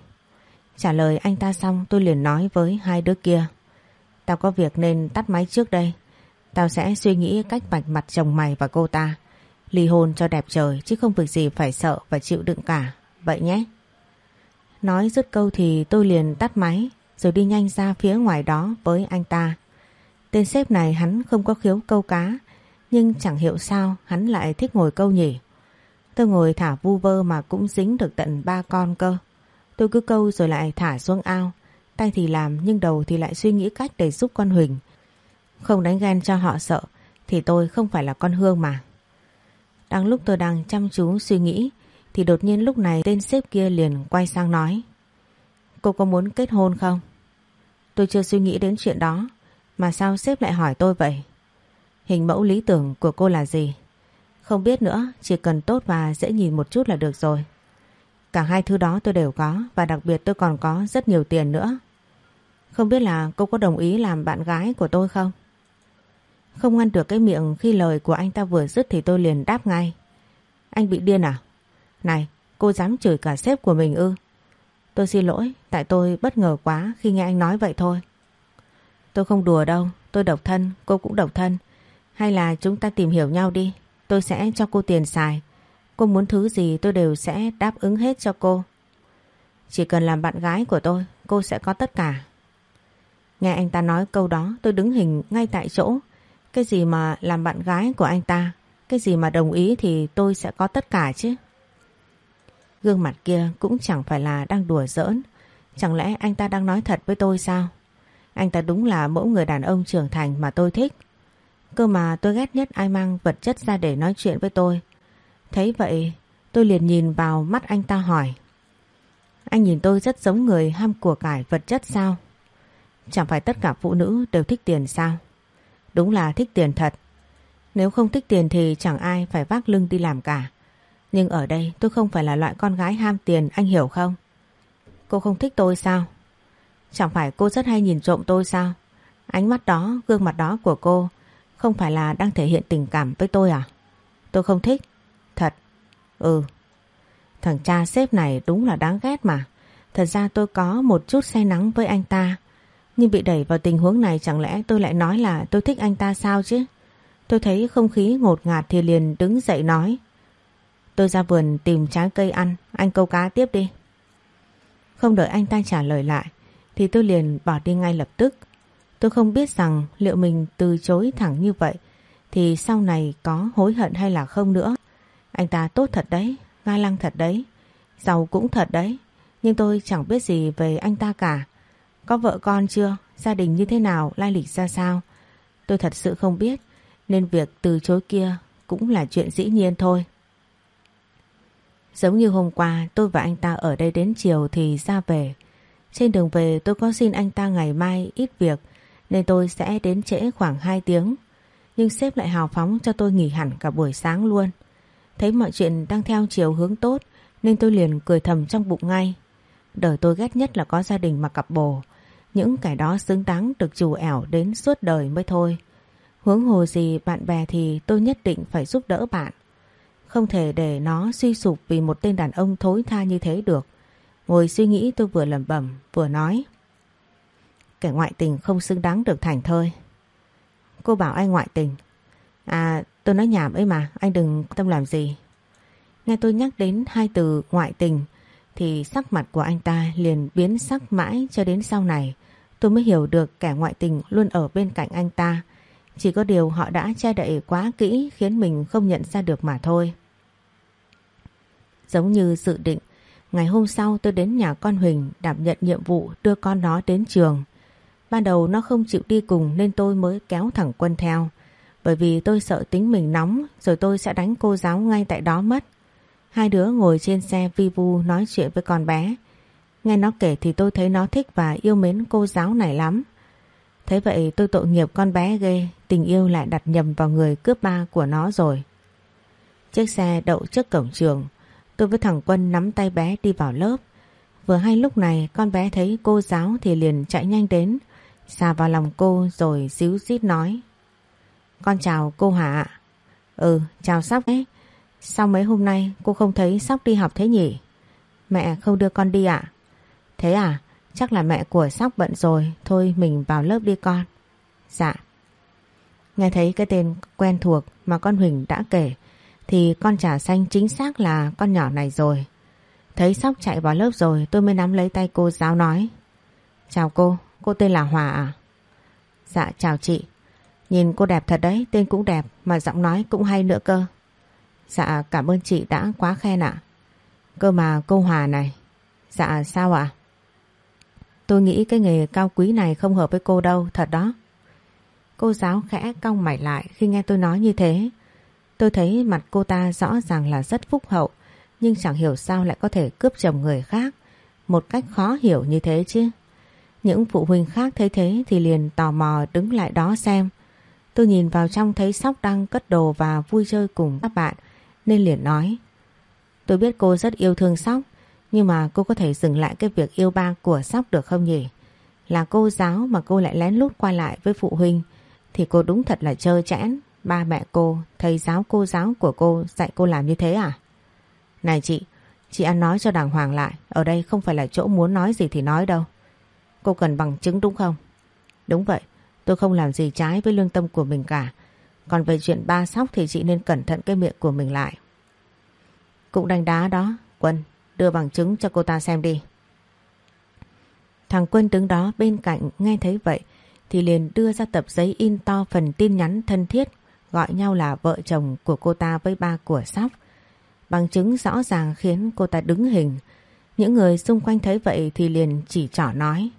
Trả lời anh ta xong tôi liền nói với hai đứa kia. Tao có việc nên tắt máy trước đây. Tao sẽ suy nghĩ cách vạch mặt chồng mày và cô ta. Ly hôn cho đẹp trời chứ không việc gì phải sợ và chịu đựng cả. Vậy nhé. Nói dứt câu thì tôi liền tắt máy rồi đi nhanh ra phía ngoài đó với anh ta. Tên sếp này hắn không có khiếu câu cá, nhưng chẳng hiểu sao hắn lại thích ngồi câu nhỉ. Tôi ngồi thả vu vơ mà cũng dính được tận ba con cơ. Tôi cứ câu rồi lại thả xuống ao. Tay thì làm, nhưng đầu thì lại suy nghĩ cách để giúp con Huỳnh. Không đánh ghen cho họ sợ, thì tôi không phải là con Hương mà. Đang lúc tôi đang chăm chú suy nghĩ, thì đột nhiên lúc này tên sếp kia liền quay sang nói Cô có muốn kết hôn không? Tôi chưa suy nghĩ đến chuyện đó mà sao sếp lại hỏi tôi vậy? Hình mẫu lý tưởng của cô là gì? Không biết nữa, chỉ cần tốt và dễ nhìn một chút là được rồi. Cả hai thứ đó tôi đều có và đặc biệt tôi còn có rất nhiều tiền nữa. Không biết là cô có đồng ý làm bạn gái của tôi không? Không ngăn được cái miệng khi lời của anh ta vừa dứt thì tôi liền đáp ngay. Anh bị điên à? Này, cô dám chửi cả sếp của mình ư? Tôi xin lỗi, tại tôi bất ngờ quá khi nghe anh nói vậy thôi. Tôi không đùa đâu, tôi độc thân, cô cũng độc thân. Hay là chúng ta tìm hiểu nhau đi, tôi sẽ cho cô tiền xài. Cô muốn thứ gì tôi đều sẽ đáp ứng hết cho cô. Chỉ cần làm bạn gái của tôi, cô sẽ có tất cả. Nghe anh ta nói câu đó tôi đứng hình ngay tại chỗ. Cái gì mà làm bạn gái của anh ta, cái gì mà đồng ý thì tôi sẽ có tất cả chứ. Gương mặt kia cũng chẳng phải là đang đùa giỡn. Chẳng lẽ anh ta đang nói thật với tôi sao? Anh ta đúng là mẫu người đàn ông trưởng thành mà tôi thích. Cơ mà tôi ghét nhất ai mang vật chất ra để nói chuyện với tôi. Thấy vậy, tôi liền nhìn vào mắt anh ta hỏi. Anh nhìn tôi rất giống người ham của cải vật chất sao? Chẳng phải tất cả phụ nữ đều thích tiền sao? Đúng là thích tiền thật. Nếu không thích tiền thì chẳng ai phải vác lưng đi làm cả. Nhưng ở đây tôi không phải là loại con gái ham tiền anh hiểu không? Cô không thích tôi sao? Chẳng phải cô rất hay nhìn trộm tôi sao? Ánh mắt đó, gương mặt đó của cô không phải là đang thể hiện tình cảm với tôi à? Tôi không thích. Thật. Ừ. Thằng cha sếp này đúng là đáng ghét mà. Thật ra tôi có một chút say nắng với anh ta. Nhưng bị đẩy vào tình huống này chẳng lẽ tôi lại nói là tôi thích anh ta sao chứ? Tôi thấy không khí ngột ngạt thì liền đứng dậy nói. Tôi ra vườn tìm trái cây ăn, anh câu cá tiếp đi. Không đợi anh ta trả lời lại, thì tôi liền bỏ đi ngay lập tức. Tôi không biết rằng liệu mình từ chối thẳng như vậy thì sau này có hối hận hay là không nữa. Anh ta tốt thật đấy, ga lăng thật đấy, giàu cũng thật đấy. Nhưng tôi chẳng biết gì về anh ta cả. Có vợ con chưa? Gia đình như thế nào? Lai lịch ra sao? Tôi thật sự không biết. Nên việc từ chối kia cũng là chuyện dĩ nhiên thôi. Giống như hôm qua, tôi và anh ta ở đây đến chiều thì ra về. Trên đường về, tôi có xin anh ta ngày mai ít việc, nên tôi sẽ đến trễ khoảng 2 tiếng. Nhưng sếp lại hào phóng cho tôi nghỉ hẳn cả buổi sáng luôn. Thấy mọi chuyện đang theo chiều hướng tốt, nên tôi liền cười thầm trong bụng ngay. Đời tôi ghét nhất là có gia đình mà cặp bồ. Những kẻ đó xứng đáng được chủ ẻo đến suốt đời mới thôi. Hướng hồ gì bạn bè thì tôi nhất định phải giúp đỡ bạn. Không thể để nó suy sụp vì một tên đàn ông thối tha như thế được. Ngồi suy nghĩ tôi vừa lẩm bẩm, vừa nói. Kẻ ngoại tình không xứng đáng được thành thôi. Cô bảo anh ngoại tình. À tôi nói nhảm ấy mà, anh đừng tâm làm gì. Nghe tôi nhắc đến hai từ ngoại tình, thì sắc mặt của anh ta liền biến sắc mãi cho đến sau này. Tôi mới hiểu được kẻ ngoại tình luôn ở bên cạnh anh ta. Chỉ có điều họ đã che đậy quá kỹ khiến mình không nhận ra được mà thôi. Giống như dự định, ngày hôm sau tôi đến nhà con Huỳnh đảm nhận nhiệm vụ đưa con nó đến trường. Ban đầu nó không chịu đi cùng nên tôi mới kéo thẳng quân theo. Bởi vì tôi sợ tính mình nóng rồi tôi sẽ đánh cô giáo ngay tại đó mất. Hai đứa ngồi trên xe vi vu nói chuyện với con bé. Nghe nó kể thì tôi thấy nó thích và yêu mến cô giáo này lắm. Thế vậy tôi tội nghiệp con bé ghê, tình yêu lại đặt nhầm vào người cướp ba của nó rồi. Chiếc xe đậu trước cổng trường, tôi với thằng Quân nắm tay bé đi vào lớp. Vừa hay lúc này con bé thấy cô giáo thì liền chạy nhanh đến, xà vào lòng cô rồi xíu xít nói. Con chào cô Hạ. Ừ, chào Sóc ấy. Sao mấy hôm nay cô không thấy Sóc đi học thế nhỉ? Mẹ không đưa con đi ạ. Thế à? Chắc là mẹ của Sóc bận rồi, thôi mình vào lớp đi con. Dạ. Nghe thấy cái tên quen thuộc mà con Huỳnh đã kể, thì con trà xanh chính xác là con nhỏ này rồi. Thấy Sóc chạy vào lớp rồi tôi mới nắm lấy tay cô giáo nói. Chào cô, cô tên là Hòa à? Dạ chào chị. Nhìn cô đẹp thật đấy, tên cũng đẹp mà giọng nói cũng hay nữa cơ. Dạ cảm ơn chị đã quá khen ạ. Cơ mà cô Hòa này. Dạ sao ạ? Tôi nghĩ cái nghề cao quý này không hợp với cô đâu, thật đó. Cô giáo khẽ cong mày lại khi nghe tôi nói như thế. Tôi thấy mặt cô ta rõ ràng là rất phúc hậu, nhưng chẳng hiểu sao lại có thể cướp chồng người khác một cách khó hiểu như thế chứ. Những phụ huynh khác thấy thế thì liền tò mò đứng lại đó xem. Tôi nhìn vào trong thấy Sóc đang cất đồ và vui chơi cùng các bạn nên liền nói. Tôi biết cô rất yêu thương Sóc nhưng mà cô có thể dừng lại cái việc yêu ba của Sóc được không nhỉ? Là cô giáo mà cô lại lén lút qua lại với phụ huynh thì cô đúng thật là chơi chẽn. Ba mẹ cô, thầy giáo cô giáo của cô dạy cô làm như thế à? Này chị, Chị ăn nói cho đàng hoàng lại, ở đây không phải là chỗ muốn nói gì thì nói đâu. Cô cần bằng chứng đúng không? Đúng vậy, tôi không làm gì trái với lương tâm của mình cả. Còn về chuyện ba sóc thì chị nên cẩn thận cái miệng của mình lại. Cũng đánh đá đó, Quân, đưa bằng chứng cho cô ta xem đi. Thằng Quân đứng đó bên cạnh nghe thấy vậy thì liền đưa ra tập giấy in to phần tin nhắn thân thiết gọi nhau là vợ chồng của cô ta với ba của sóc. Bằng chứng rõ ràng khiến cô ta đứng hình. Những người xung quanh thấy vậy thì liền chỉ trỏ nói.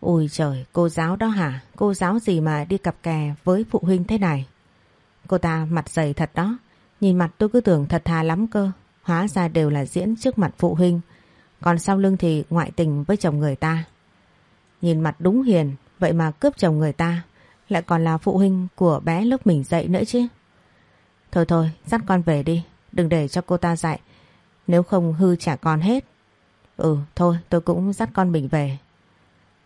ôi trời, cô giáo đó hả? Cô giáo gì mà đi cặp kè với phụ huynh thế này? Cô ta mặt dày thật đó. Nhìn mặt tôi cứ tưởng thật thà lắm cơ. Hóa ra đều là diễn trước mặt phụ huynh. Còn sau lưng thì ngoại tình với chồng người ta. Nhìn mặt đúng hiền, vậy mà cướp chồng người ta. Lại còn là phụ huynh của bé lúc mình dạy nữa chứ. Thôi thôi, dắt con về đi. Đừng để cho cô ta dạy. Nếu không hư trả con hết. Ừ, thôi tôi cũng dắt con mình về.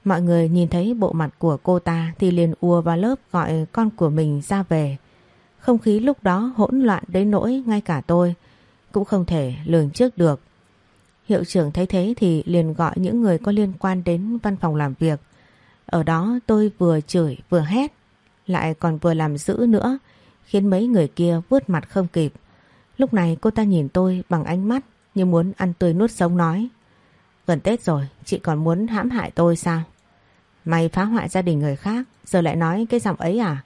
Mọi người nhìn thấy bộ mặt của cô ta thì liền ùa vào lớp gọi con của mình ra về. Không khí lúc đó hỗn loạn đến nỗi ngay cả tôi cũng không thể lường trước được. Hiệu trưởng thấy thế thì liền gọi những người có liên quan đến văn phòng làm việc. Ở đó tôi vừa chửi vừa hét, lại còn vừa làm dữ nữa, khiến mấy người kia vớt mặt không kịp. Lúc này cô ta nhìn tôi bằng ánh mắt như muốn ăn tươi nuốt sống nói. Gần Tết rồi, chị còn muốn hãm hại tôi sao? Mày phá hoại gia đình người khác, giờ lại nói cái giọng ấy à?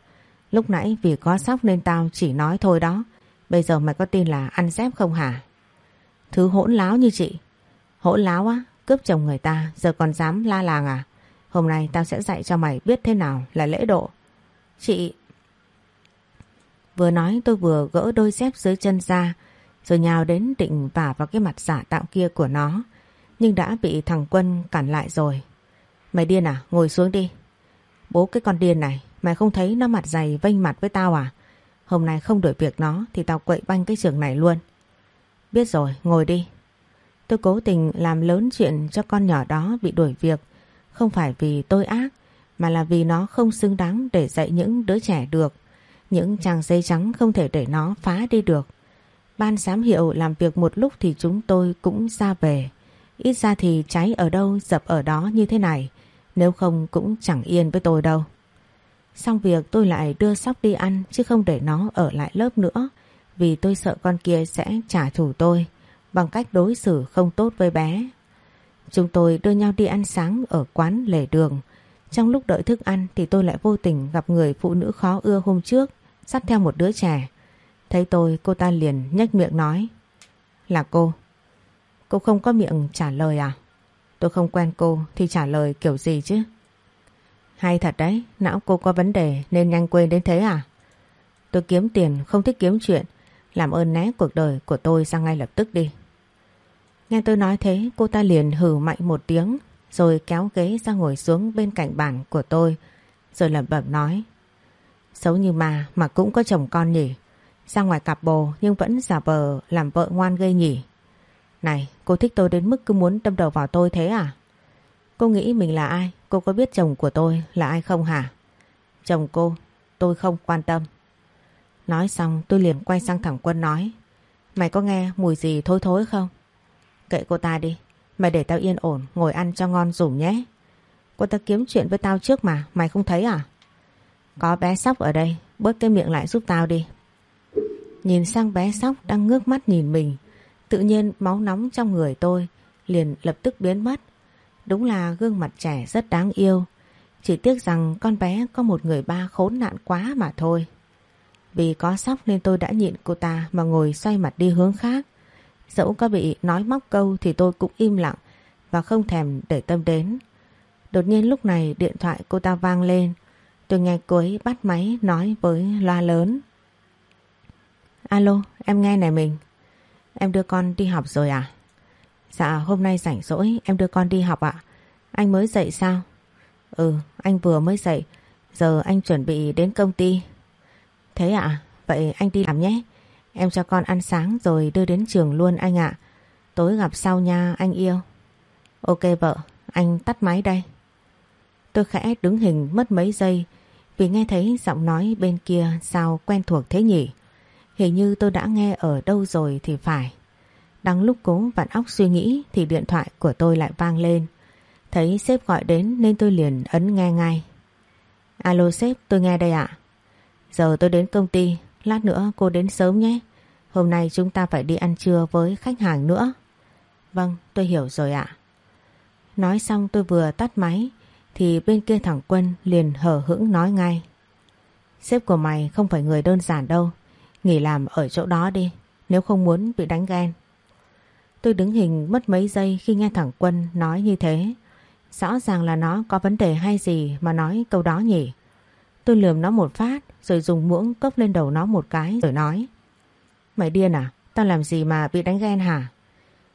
Lúc nãy vì có sóc nên tao chỉ nói thôi đó. Bây giờ mày có tin là ăn dép không hả? Thứ hỗn láo như chị. Hỗn láo á, cướp chồng người ta, giờ còn dám la làng à? Hôm nay tao sẽ dạy cho mày biết thế nào là lễ độ. Chị... Vừa nói tôi vừa gỡ đôi dép dưới chân ra, rồi nhào đến định vả vào cái mặt giả tạo kia của nó. Nhưng đã bị thằng Quân cản lại rồi. Mày điên à? Ngồi xuống đi. Bố cái con điên này, mày không thấy nó mặt dày vênh mặt với tao à? Hôm nay không đổi việc nó thì tao quậy banh cái trường này luôn. Biết rồi, ngồi đi. Tôi cố tình làm lớn chuyện cho con nhỏ đó bị đuổi việc. Không phải vì tôi ác, mà là vì nó không xứng đáng để dạy những đứa trẻ được. Những chàng dây trắng không thể để nó phá đi được. Ban giám hiệu làm việc một lúc thì chúng tôi cũng ra về. Ít ra thì cháy ở đâu dập ở đó như thế này. Nếu không cũng chẳng yên với tôi đâu. Xong việc tôi lại đưa sóc đi ăn chứ không để nó ở lại lớp nữa. Vì tôi sợ con kia sẽ trả thù tôi bằng cách đối xử không tốt với bé. Chúng tôi đưa nhau đi ăn sáng ở quán lề đường. Trong lúc đợi thức ăn thì tôi lại vô tình gặp người phụ nữ khó ưa hôm trước, dắt theo một đứa trẻ. Thấy tôi cô ta liền nhếch miệng nói Là cô. Cô không có miệng trả lời à? Tôi không quen cô thì trả lời kiểu gì chứ? Hay thật đấy Não cô có vấn đề nên nhanh quên đến thế à? Tôi kiếm tiền không thích kiếm chuyện. Làm ơn né cuộc đời của tôi sang ngay lập tức đi. Nghe tôi nói thế cô ta liền hừ mạnh một tiếng Rồi kéo ghế ra ngồi xuống bên cạnh bàn của tôi Rồi lẩm bẩm nói Xấu như mà mà cũng có chồng con nhỉ ra ngoài cặp bồ nhưng vẫn giả vờ làm vợ ngoan gây nhỉ. Này, cô thích tôi đến mức cứ muốn đâm đầu vào tôi thế à? Cô nghĩ mình là ai? Cô có biết chồng của tôi là ai không hả? Chồng cô, tôi không quan tâm. Nói xong tôi liền quay sang thẳng quân nói Mày có nghe mùi gì thối thối không? Kệ cô ta đi Mày để tao yên ổn, ngồi ăn cho ngon dùm nhé Cô ta kiếm chuyện với tao trước mà, Mày không thấy à? Có bé sóc ở đây, Bớt cái miệng lại giúp tao đi Nhìn sang bé sóc đang ngước mắt nhìn mình, Tự nhiên máu nóng trong người tôi liền lập tức biến mất. Đúng là gương mặt trẻ rất đáng yêu. Chỉ tiếc rằng con bé có một người ba khốn nạn quá mà thôi. Vì có sóc nên tôi đã nhịn cô ta mà ngồi xoay mặt đi hướng khác. Dẫu có bị nói móc câu thì tôi cũng im lặng và không thèm để tâm đến. Đột nhiên lúc này điện thoại cô ta vang lên. Tôi nghe cô ấy bắt máy nói với loa lớn. Alo, em nghe này mình. Em đưa con đi học rồi à? Dạ hôm nay rảnh rỗi em đưa con đi học ạ. Anh mới dậy sao? Ừ anh vừa mới dậy. Giờ anh chuẩn bị đến công ty. Thế ạ? Vậy anh đi làm nhé. Em cho con ăn sáng rồi đưa đến trường luôn anh ạ. Tối gặp sau nha anh yêu. Ok vợ, anh tắt máy đây. Tôi khẽ đứng hình mất mấy giây vì nghe thấy giọng nói bên kia sao quen thuộc thế nhỉ? Hình như tôi đã nghe ở đâu rồi thì phải. Đang lúc cố vặn óc suy nghĩ thì điện thoại của tôi lại vang lên. Thấy sếp gọi đến nên tôi liền ấn nghe ngay. Alo sếp, tôi nghe đây ạ. Giờ tôi đến công ty, lát nữa cô đến sớm nhé. Hôm nay chúng ta phải đi ăn trưa với khách hàng nữa. Vâng, tôi hiểu rồi ạ. Nói xong tôi vừa tắt máy thì bên kia thằng Quân liền hở hững nói ngay. Sếp của mày không phải người đơn giản đâu. Nghỉ làm ở chỗ đó đi, nếu không muốn bị đánh ghen. Tôi đứng hình mất mấy giây khi nghe thằng Quân nói như thế. Rõ ràng là nó có vấn đề hay gì mà nói câu đó nhỉ. Tôi lườm nó một phát rồi dùng muỗng cốc lên đầu nó một cái rồi nói. Mày điên à? Tao làm gì mà bị đánh ghen hả?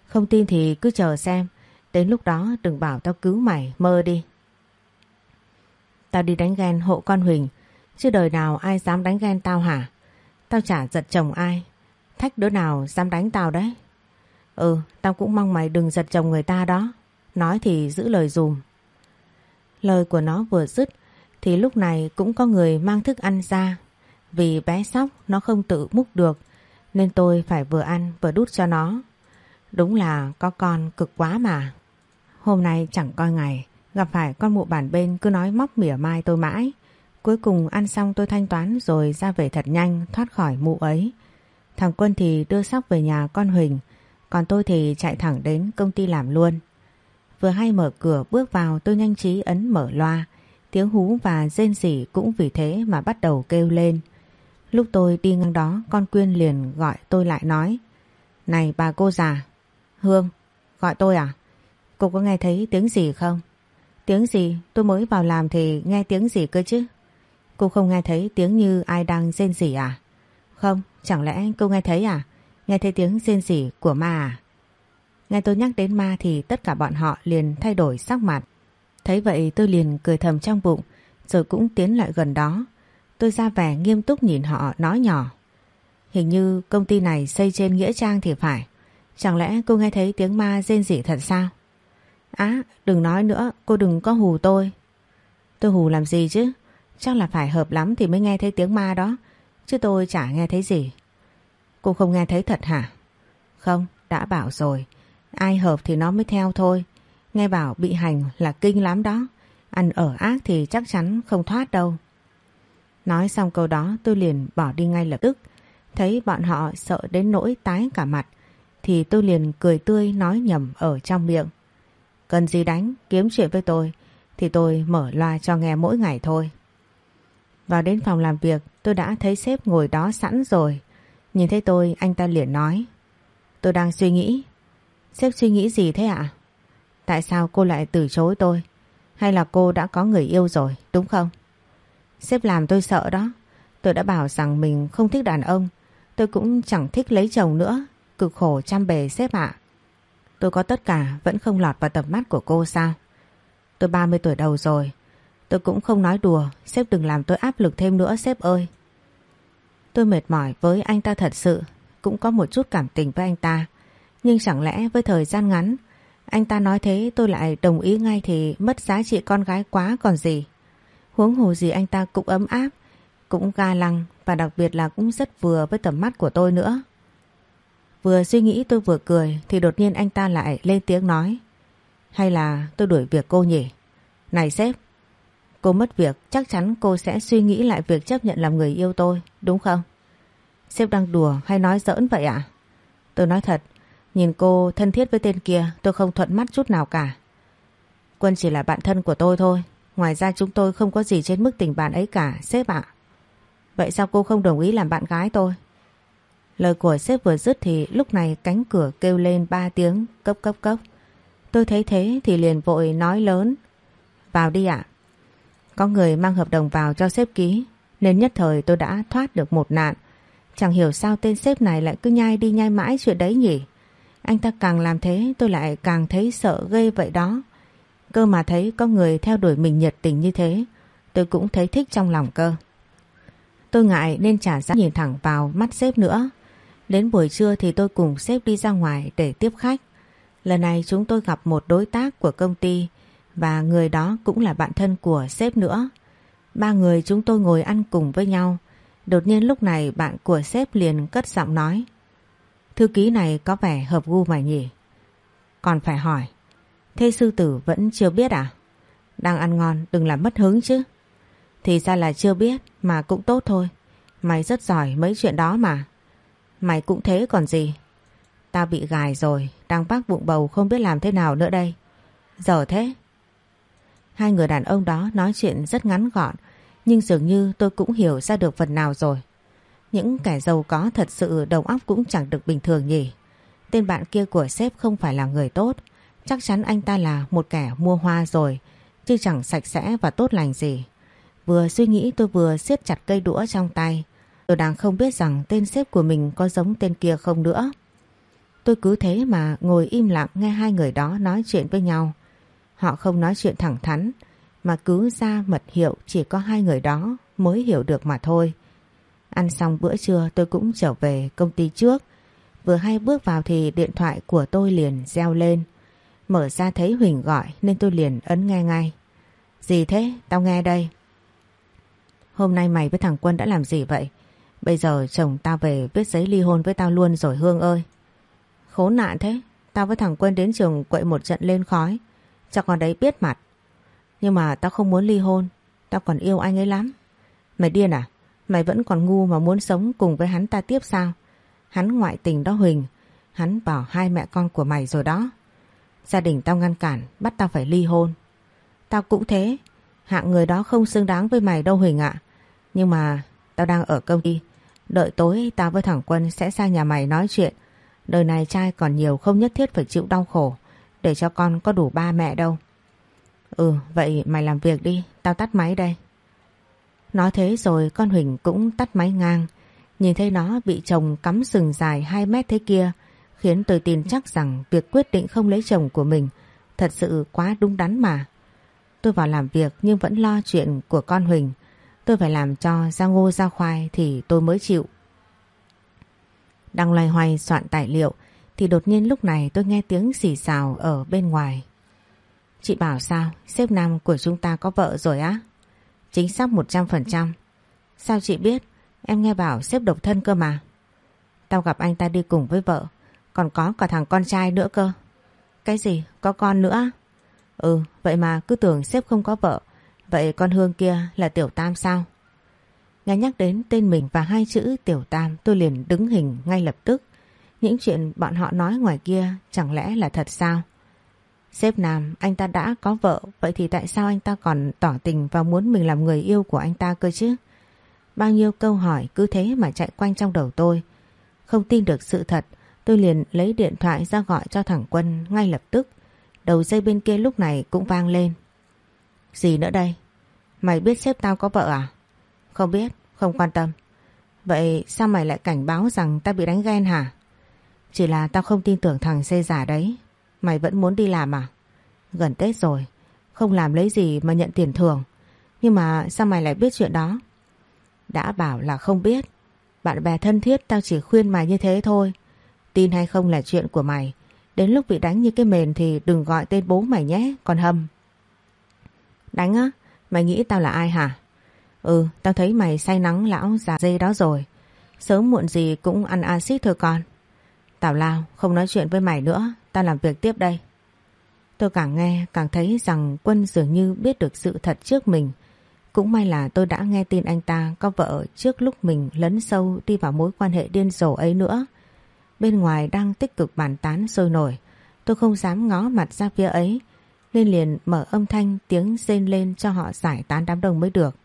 Không tin thì cứ chờ xem. Đến lúc đó đừng bảo tao cứu mày, mơ đi. Tao đi đánh ghen hộ con Huỳnh. Chứ đời nào ai dám đánh ghen tao hả? Tao chả giật chồng ai. Thách đứa nào dám đánh tao đấy. Ừ, tao cũng mong mày đừng giật chồng người ta đó. Nói thì giữ lời dùm. Lời của nó vừa dứt thì lúc này cũng có người mang thức ăn ra. Vì bé sóc nó không tự múc được nên tôi phải vừa ăn vừa đút cho nó. Đúng là có con cực quá mà. Hôm nay chẳng coi ngày, gặp phải con mụ bản bên cứ nói móc mỉa mai tôi mãi. Cuối cùng ăn xong tôi thanh toán rồi ra về thật nhanh thoát khỏi mụ ấy. Thằng Quân thì đưa sóc về nhà con Huỳnh, còn tôi thì chạy thẳng đến công ty làm luôn. Vừa hay mở cửa bước vào tôi nhanh trí ấn mở loa. Tiếng hú và rên rỉ cũng vì thế mà bắt đầu kêu lên. Lúc tôi đi ngang đó, con Quyên liền gọi tôi lại nói, Này bà cô già, Hương, gọi tôi à? Cô có nghe thấy tiếng gì không? Tiếng gì? Tôi mới vào làm thì nghe tiếng gì cơ chứ? Cô không nghe thấy tiếng như ai đang rên rỉ à? Không, chẳng lẽ cô nghe thấy à? Nghe thấy tiếng rên rỉ của ma à? Nghe tôi nhắc đến ma thì tất cả bọn họ liền thay đổi sắc mặt. Thấy vậy tôi liền cười thầm trong bụng, Rồi cũng tiến lại gần đó. Tôi ra vẻ nghiêm túc nhìn họ nói nhỏ. Hình như công ty này xây trên Nghĩa Trang thì phải. Chẳng lẽ cô nghe thấy tiếng ma rên rỉ thật sao? Á, đừng nói nữa, cô đừng có hù tôi. Tôi hù làm gì chứ? Chắc là phải hợp lắm thì mới nghe thấy tiếng ma đó. Chứ tôi chả nghe thấy gì. Cô không nghe thấy thật hả? Không, đã bảo rồi. Ai hợp thì nó mới theo thôi. Nghe bảo bị hành là kinh lắm đó. Ăn ở ác thì chắc chắn không thoát đâu. Nói xong câu đó tôi liền bỏ đi ngay lập tức. Thấy bọn họ sợ đến nỗi tái cả mặt thì tôi liền cười tươi nói nhầm ở trong miệng. Cần gì đánh, kiếm chuyện với tôi thì tôi mở loa cho nghe mỗi ngày thôi. Vào đến phòng làm việc tôi đã thấy sếp ngồi đó sẵn rồi. Nhìn thấy tôi anh ta liền nói. Tôi đang suy nghĩ. Sếp suy nghĩ gì thế ạ? Tại sao cô lại từ chối tôi? Hay là cô đã có người yêu rồi, đúng không? Sếp làm tôi sợ đó. Tôi đã bảo rằng mình không thích đàn ông. Tôi cũng chẳng thích lấy chồng nữa. Cực khổ chăm bề sếp ạ. Tôi có tất cả, vẫn không lọt vào tầm mắt của cô sao? Tôi 30 tuổi đầu rồi. Tôi cũng không nói đùa. Sếp đừng làm tôi áp lực thêm nữa, sếp ơi. Tôi mệt mỏi với anh ta thật sự. Cũng có một chút cảm tình với anh ta. Nhưng chẳng lẽ với thời gian ngắn, anh ta nói thế tôi lại đồng ý ngay thì mất giá trị con gái quá còn gì. Huống hồ gì anh ta cũng ấm áp, cũng ga lăng và đặc biệt là cũng rất vừa với tầm mắt của tôi nữa. Vừa suy nghĩ tôi vừa cười thì đột nhiên anh ta lại lên tiếng nói. Hay là tôi đuổi việc cô nhỉ? Này sếp, cô mất việc chắc chắn cô sẽ suy nghĩ lại việc chấp nhận làm người yêu tôi, đúng không? Sếp đang đùa hay nói giỡn vậy ạ? Tôi nói thật, nhìn cô thân thiết với tên kia tôi không thuận mắt chút nào cả. Quân chỉ là bạn thân của tôi thôi, Ngoài ra chúng tôi không có gì trên mức tình bạn ấy cả, sếp ạ. Vậy sao cô không đồng ý làm bạn gái tôi? Lời của sếp vừa dứt thì lúc này cánh cửa kêu lên ba tiếng cốc cốc cốc. Tôi thấy thế thì liền vội nói lớn. Vào đi ạ. Có người mang hợp đồng vào cho sếp ký nên nhất thời tôi đã thoát được một nạn. Chẳng hiểu sao tên sếp này lại cứ nhai đi nhai mãi chuyện đấy nhỉ. Anh ta càng làm thế tôi lại càng thấy sợ ghê vậy đó. Cơ mà thấy có người theo đuổi mình nhiệt tình như thế, tôi cũng thấy thích trong lòng cơ. Tôi ngại nên trả giá nhìn thẳng vào mắt sếp nữa. Đến buổi trưa thì tôi cùng sếp đi ra ngoài để tiếp khách. Lần này chúng tôi gặp một đối tác của công ty và người đó cũng là bạn thân của sếp nữa. Ba người chúng tôi ngồi ăn cùng với nhau. Đột nhiên lúc này bạn của sếp liền cất giọng nói. Thư ký này có vẻ hợp gu mày nhỉ? Còn phải hỏi. Thế sư tử vẫn chưa biết à? Đang ăn ngon đừng làm mất hứng chứ. Thì ra là chưa biết mà cũng tốt thôi. Mày rất giỏi mấy chuyện đó mà. Mày cũng thế còn gì. Tao bị gài rồi, đang bác bụng bầu không biết làm thế nào nữa đây. Giờ thế. Hai người đàn ông đó nói chuyện rất ngắn gọn, nhưng dường như tôi cũng hiểu ra được phần nào rồi. Những kẻ giàu có thật sự đầu óc cũng chẳng được bình thường nhỉ. Tên bạn kia của sếp không phải là người tốt. Chắc chắn anh ta là một kẻ mua hoa rồi, chứ chẳng sạch sẽ và tốt lành gì. Vừa suy nghĩ tôi vừa siết chặt cây đũa trong tay. Tôi đang không biết rằng tên sếp của mình có giống tên kia không nữa. Tôi cứ thế mà ngồi im lặng nghe hai người đó nói chuyện với nhau. Họ không nói chuyện thẳng thắn, mà cứ ra mật hiệu chỉ có hai người đó mới hiểu được mà thôi. Ăn xong bữa trưa tôi cũng trở về công ty trước. Vừa hay bước vào thì điện thoại của tôi liền reo lên. Mở ra thấy Huỳnh gọi nên tôi liền ấn nghe ngay. Gì thế? Tao nghe đây. Hôm nay mày với thằng Quân đã làm gì vậy? Bây giờ chồng tao về viết giấy ly hôn với tao luôn rồi Hương ơi. Khốn nạn thế. Tao với thằng Quân đến trường quậy một trận lên khói. Cho con đấy biết mặt. Nhưng mà tao không muốn ly hôn. Tao còn yêu anh ấy lắm. Mày điên à? Mày vẫn còn ngu mà muốn sống cùng với hắn ta tiếp sao? Hắn ngoại tình đó Huỳnh. Hắn bảo hai mẹ con của mày rồi đó. Gia đình tao ngăn cản, bắt tao phải ly hôn. Tao cũng thế. Hạng người đó không xứng đáng với mày đâu Huỳnh ạ. Nhưng mà tao đang ở công ty. Đợi tối tao với thằng Quân sẽ sang nhà mày nói chuyện. Đời này trai còn nhiều không nhất thiết phải chịu đau khổ. Để cho con có đủ ba mẹ đâu. Ừ, vậy mày làm việc đi. Tao tắt máy đây. Nói thế rồi con Huỳnh cũng tắt máy ngang. Nhìn thấy nó bị chồng cắm sừng dài 2 mét thế kia khiến tôi tin chắc rằng việc quyết định không lấy chồng của mình thật sự quá đúng đắn mà. Tôi vào làm việc nhưng vẫn lo chuyện của con Huỳnh. Tôi phải làm cho ra ngô ra khoai thì tôi mới chịu. Đang loay hoay soạn tài liệu thì đột nhiên lúc này tôi nghe tiếng xì xào ở bên ngoài. Chị bảo sao? Sếp Nam của chúng ta có vợ rồi á? Chính xác 100%. Sao chị biết? Em nghe bảo sếp độc thân cơ mà. Tao gặp anh ta đi cùng với vợ. Còn có cả thằng con trai nữa cơ. Cái gì? Có con nữa? Ừ, vậy mà cứ tưởng sếp không có vợ. Vậy con Hương kia là Tiểu Tam sao? Nghe nhắc đến tên mình và hai chữ Tiểu Tam tôi liền đứng hình ngay lập tức. Những chuyện bọn họ nói ngoài kia chẳng lẽ là thật sao? Sếp Nam, anh ta đã có vợ, vậy thì tại sao anh ta còn tỏ tình và muốn mình làm người yêu của anh ta cơ chứ? Bao nhiêu câu hỏi cứ thế mà chạy quanh trong đầu tôi. Không tin được sự thật, tôi liền lấy điện thoại ra gọi cho thằng Quân ngay lập tức. Đầu dây bên kia lúc này cũng vang lên. Gì nữa đây? Mày biết sếp tao có vợ à? Không biết, không quan tâm. Vậy sao mày lại cảnh báo rằng tao bị đánh ghen hả? Chỉ là tao không tin tưởng thằng xe giả đấy. Mày vẫn muốn đi làm à? Gần Tết rồi, không làm lấy gì mà nhận tiền thưởng. Nhưng mà sao mày lại biết chuyện đó? Đã bảo là không biết. Bạn bè thân thiết tao chỉ khuyên mày như thế thôi. Tin hay không là chuyện của mày. Đến lúc bị đánh như cái mền thì đừng gọi tên bố mày nhé, con hâm. Đánh á? Mày nghĩ tao là ai hả? Ừ, tao thấy mày say nắng lão già dây đó rồi. Sớm muộn gì cũng ăn axit thôi con. Tào Lao, không nói chuyện với mày nữa, tao làm việc tiếp đây. Tôi càng nghe càng thấy rằng Quân dường như biết được sự thật trước mình. Cũng may là tôi đã nghe tin anh ta có vợ trước lúc mình lấn sâu đi vào mối quan hệ điên rồ ấy nữa. Bên ngoài đang tích cực bàn tán sôi nổi. Tôi không dám ngó mặt ra phía ấy nên liền mở âm thanh tiếng rên lên cho họ giải tán đám đông mới được.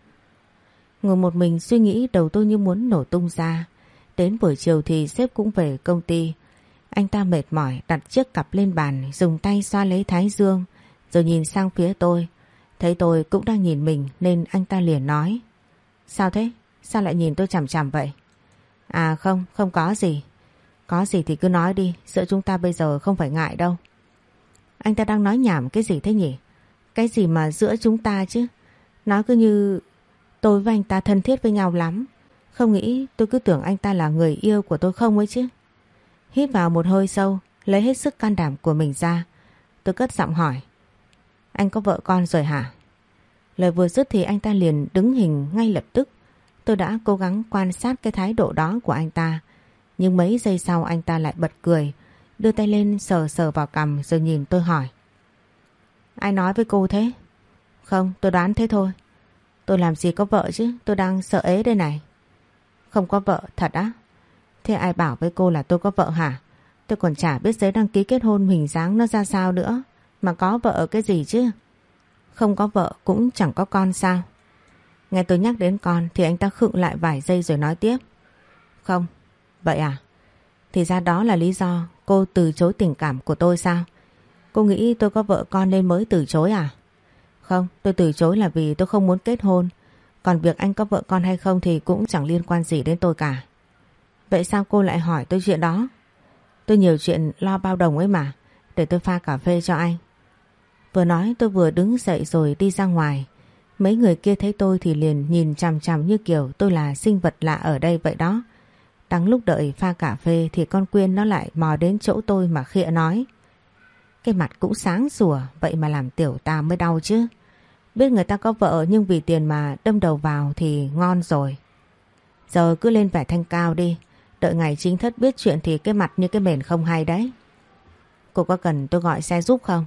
Ngồi một mình suy nghĩ đầu tôi như muốn nổ tung ra. Đến buổi chiều thì sếp cũng về công ty. Anh ta mệt mỏi đặt chiếc cặp lên bàn dùng tay xoa lấy thái dương rồi nhìn sang phía tôi. Thấy tôi cũng đang nhìn mình nên anh ta liền nói. Sao thế? Sao lại nhìn tôi chằm chằm vậy? À không, không có gì. Có gì thì cứ nói đi, giữa chúng ta bây giờ không phải ngại đâu. Anh ta đang nói nhảm cái gì thế nhỉ? Cái gì mà giữa chúng ta chứ? Nói cứ như tôi với anh ta thân thiết với nhau lắm. Không nghĩ tôi cứ tưởng anh ta là người yêu của tôi không ấy chứ. Hít vào một hơi sâu, lấy hết sức can đảm của mình ra. Tôi cất giọng hỏi. Anh có vợ con rồi hả? Lời vừa dứt thì anh ta liền đứng hình ngay lập tức. Tôi đã cố gắng quan sát cái thái độ đó của anh ta. Nhưng mấy giây sau anh ta lại bật cười, đưa tay lên sờ sờ vào cằm rồi nhìn tôi hỏi. Ai nói với cô thế? Không, tôi đoán thế thôi. Tôi làm gì có vợ chứ, tôi đang sợ ế đây này. Không có vợ, thật á? Thế ai bảo với cô là tôi có vợ hả? Tôi còn chả biết giấy đăng ký kết hôn hình dáng nó ra sao nữa. Mà có vợ cái gì chứ? Không có vợ cũng chẳng có con sao? Nghe tôi nhắc đến con thì anh ta khựng lại vài giây rồi nói tiếp. Không, vậy à? Thì ra đó là lý do cô từ chối tình cảm của tôi sao? Cô nghĩ tôi có vợ con nên mới từ chối à? Không, tôi từ chối là vì tôi không muốn kết hôn. Còn việc anh có vợ con hay không thì cũng chẳng liên quan gì đến tôi cả. Vậy sao cô lại hỏi tôi chuyện đó? Tôi nhiều chuyện lo bao đồng ấy mà. Để tôi pha cà phê cho anh. Vừa nói tôi vừa đứng dậy rồi đi ra ngoài. Mấy người kia thấy tôi thì liền nhìn chằm chằm như kiểu tôi là sinh vật lạ ở đây vậy đó. Đang lúc đợi pha cà phê thì con Quyên nó lại mò đến chỗ tôi mà khịa nói. Cái mặt cũng sáng sủa vậy mà làm tiểu ta mới đau chứ. Biết người ta có vợ nhưng vì tiền mà đâm đầu vào thì ngon rồi. Giờ cứ lên vẻ thanh cao đi. Đợi ngày chính thất biết chuyện thì cái mặt như cái mền không hay đấy. Cô có cần tôi gọi xe giúp không?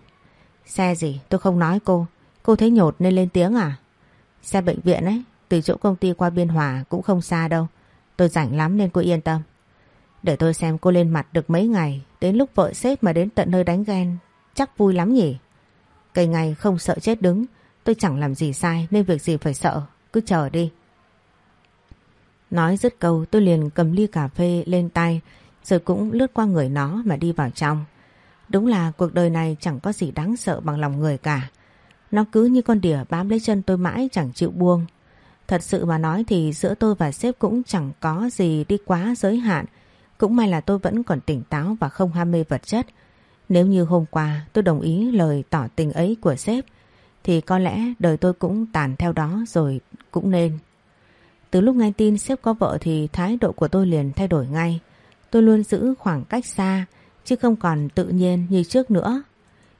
Xe gì? Tôi không nói cô. Cô thấy nhột nên lên tiếng à? Xe bệnh viện ấy, từ chỗ công ty qua Biên Hòa cũng không xa đâu. Tôi rảnh lắm nên cô yên tâm. Để tôi xem cô lên mặt được mấy ngày, đến lúc vợ xếp mà đến tận nơi đánh ghen, chắc vui lắm nhỉ? Cây ngày không sợ chết đứng, tôi chẳng làm gì sai nên việc gì phải sợ, cứ chờ đi. Nói dứt câu tôi liền cầm ly cà phê lên tay rồi cũng lướt qua người nó mà đi vào trong. Đúng là cuộc đời này chẳng có gì đáng sợ bằng lòng người cả. Nó cứ như con đỉa bám lấy chân tôi mãi chẳng chịu buông. Thật sự mà nói thì giữa tôi và sếp cũng chẳng có gì đi quá giới hạn. Cũng may là tôi vẫn còn tỉnh táo và không ham mê vật chất. Nếu như hôm qua tôi đồng ý lời tỏ tình ấy của sếp, thì có lẽ đời tôi cũng tàn theo đó rồi cũng nên. Từ lúc nghe tin sếp có vợ thì thái độ của tôi liền thay đổi ngay. Tôi luôn giữ khoảng cách xa, chứ không còn tự nhiên như trước nữa.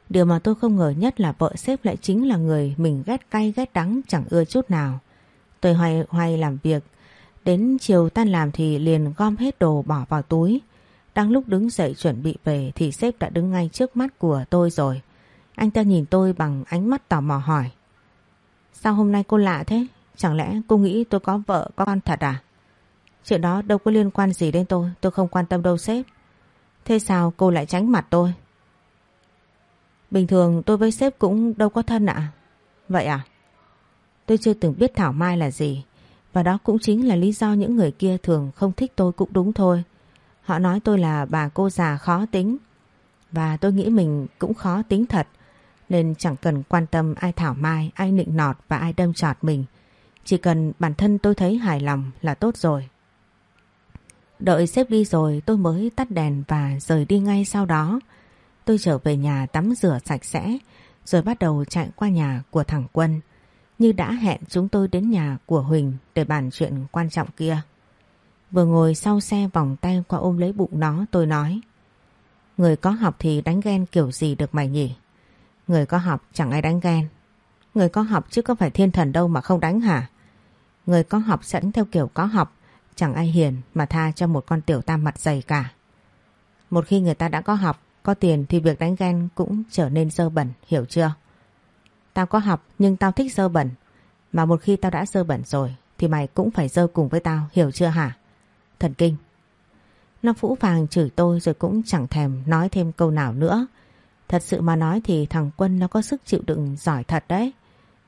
Điều mà tôi không ngờ nhất là vợ sếp lại chính là người mình ghét cay ghét đắng chẳng ưa chút nào. Tôi hoài hoài làm việc, đến chiều tan làm thì liền gom hết đồ bỏ vào túi. Đang lúc đứng dậy chuẩn bị về thì sếp đã đứng ngay trước mắt của tôi rồi. Anh ta nhìn tôi bằng ánh mắt tò mò hỏi. Sao hôm nay cô lạ thế? Chẳng lẽ cô nghĩ tôi có vợ có con thật à? Chuyện đó đâu có liên quan gì đến tôi, tôi không quan tâm đâu sếp. Thế sao cô lại tránh mặt tôi? Bình thường tôi với sếp cũng đâu có thân ạ. Vậy à? Tôi chưa từng biết Thảo Mai là gì. Và đó cũng chính là lý do những người kia thường không thích tôi cũng đúng thôi. Họ nói tôi là bà cô già khó tính. Và tôi nghĩ mình cũng khó tính thật. Nên chẳng cần quan tâm ai Thảo Mai, ai nịnh nọt và ai đâm trọt mình. Chỉ cần bản thân tôi thấy hài lòng là tốt rồi. Đợi sếp đi rồi tôi mới tắt đèn và rời đi ngay sau đó. Tôi trở về nhà tắm rửa sạch sẽ rồi bắt đầu chạy qua nhà của thằng Quân. Như đã hẹn chúng tôi đến nhà của Huỳnh để bàn chuyện quan trọng kia. Vừa ngồi sau xe vòng tay qua ôm lấy bụng nó tôi nói Người có học thì đánh ghen kiểu gì được mày nhỉ? Người có học chẳng ai đánh ghen. Người có học chứ có phải thiên thần đâu mà không đánh hả? Người có học sẵn theo kiểu có học Chẳng ai hiền mà tha cho một con tiểu tam mặt dày cả. Một khi người ta đã có học, có tiền thì việc đánh ghen cũng trở nên dơ bẩn, hiểu chưa? Tao có học nhưng tao thích dơ bẩn. Mà một khi tao đã dơ bẩn rồi thì mày cũng phải dơ cùng với tao, hiểu chưa hả? Thần kinh. Nó phũ phàng chửi tôi rồi cũng chẳng thèm nói thêm câu nào nữa. Thật sự mà nói thì thằng Quân nó có sức chịu đựng giỏi thật đấy.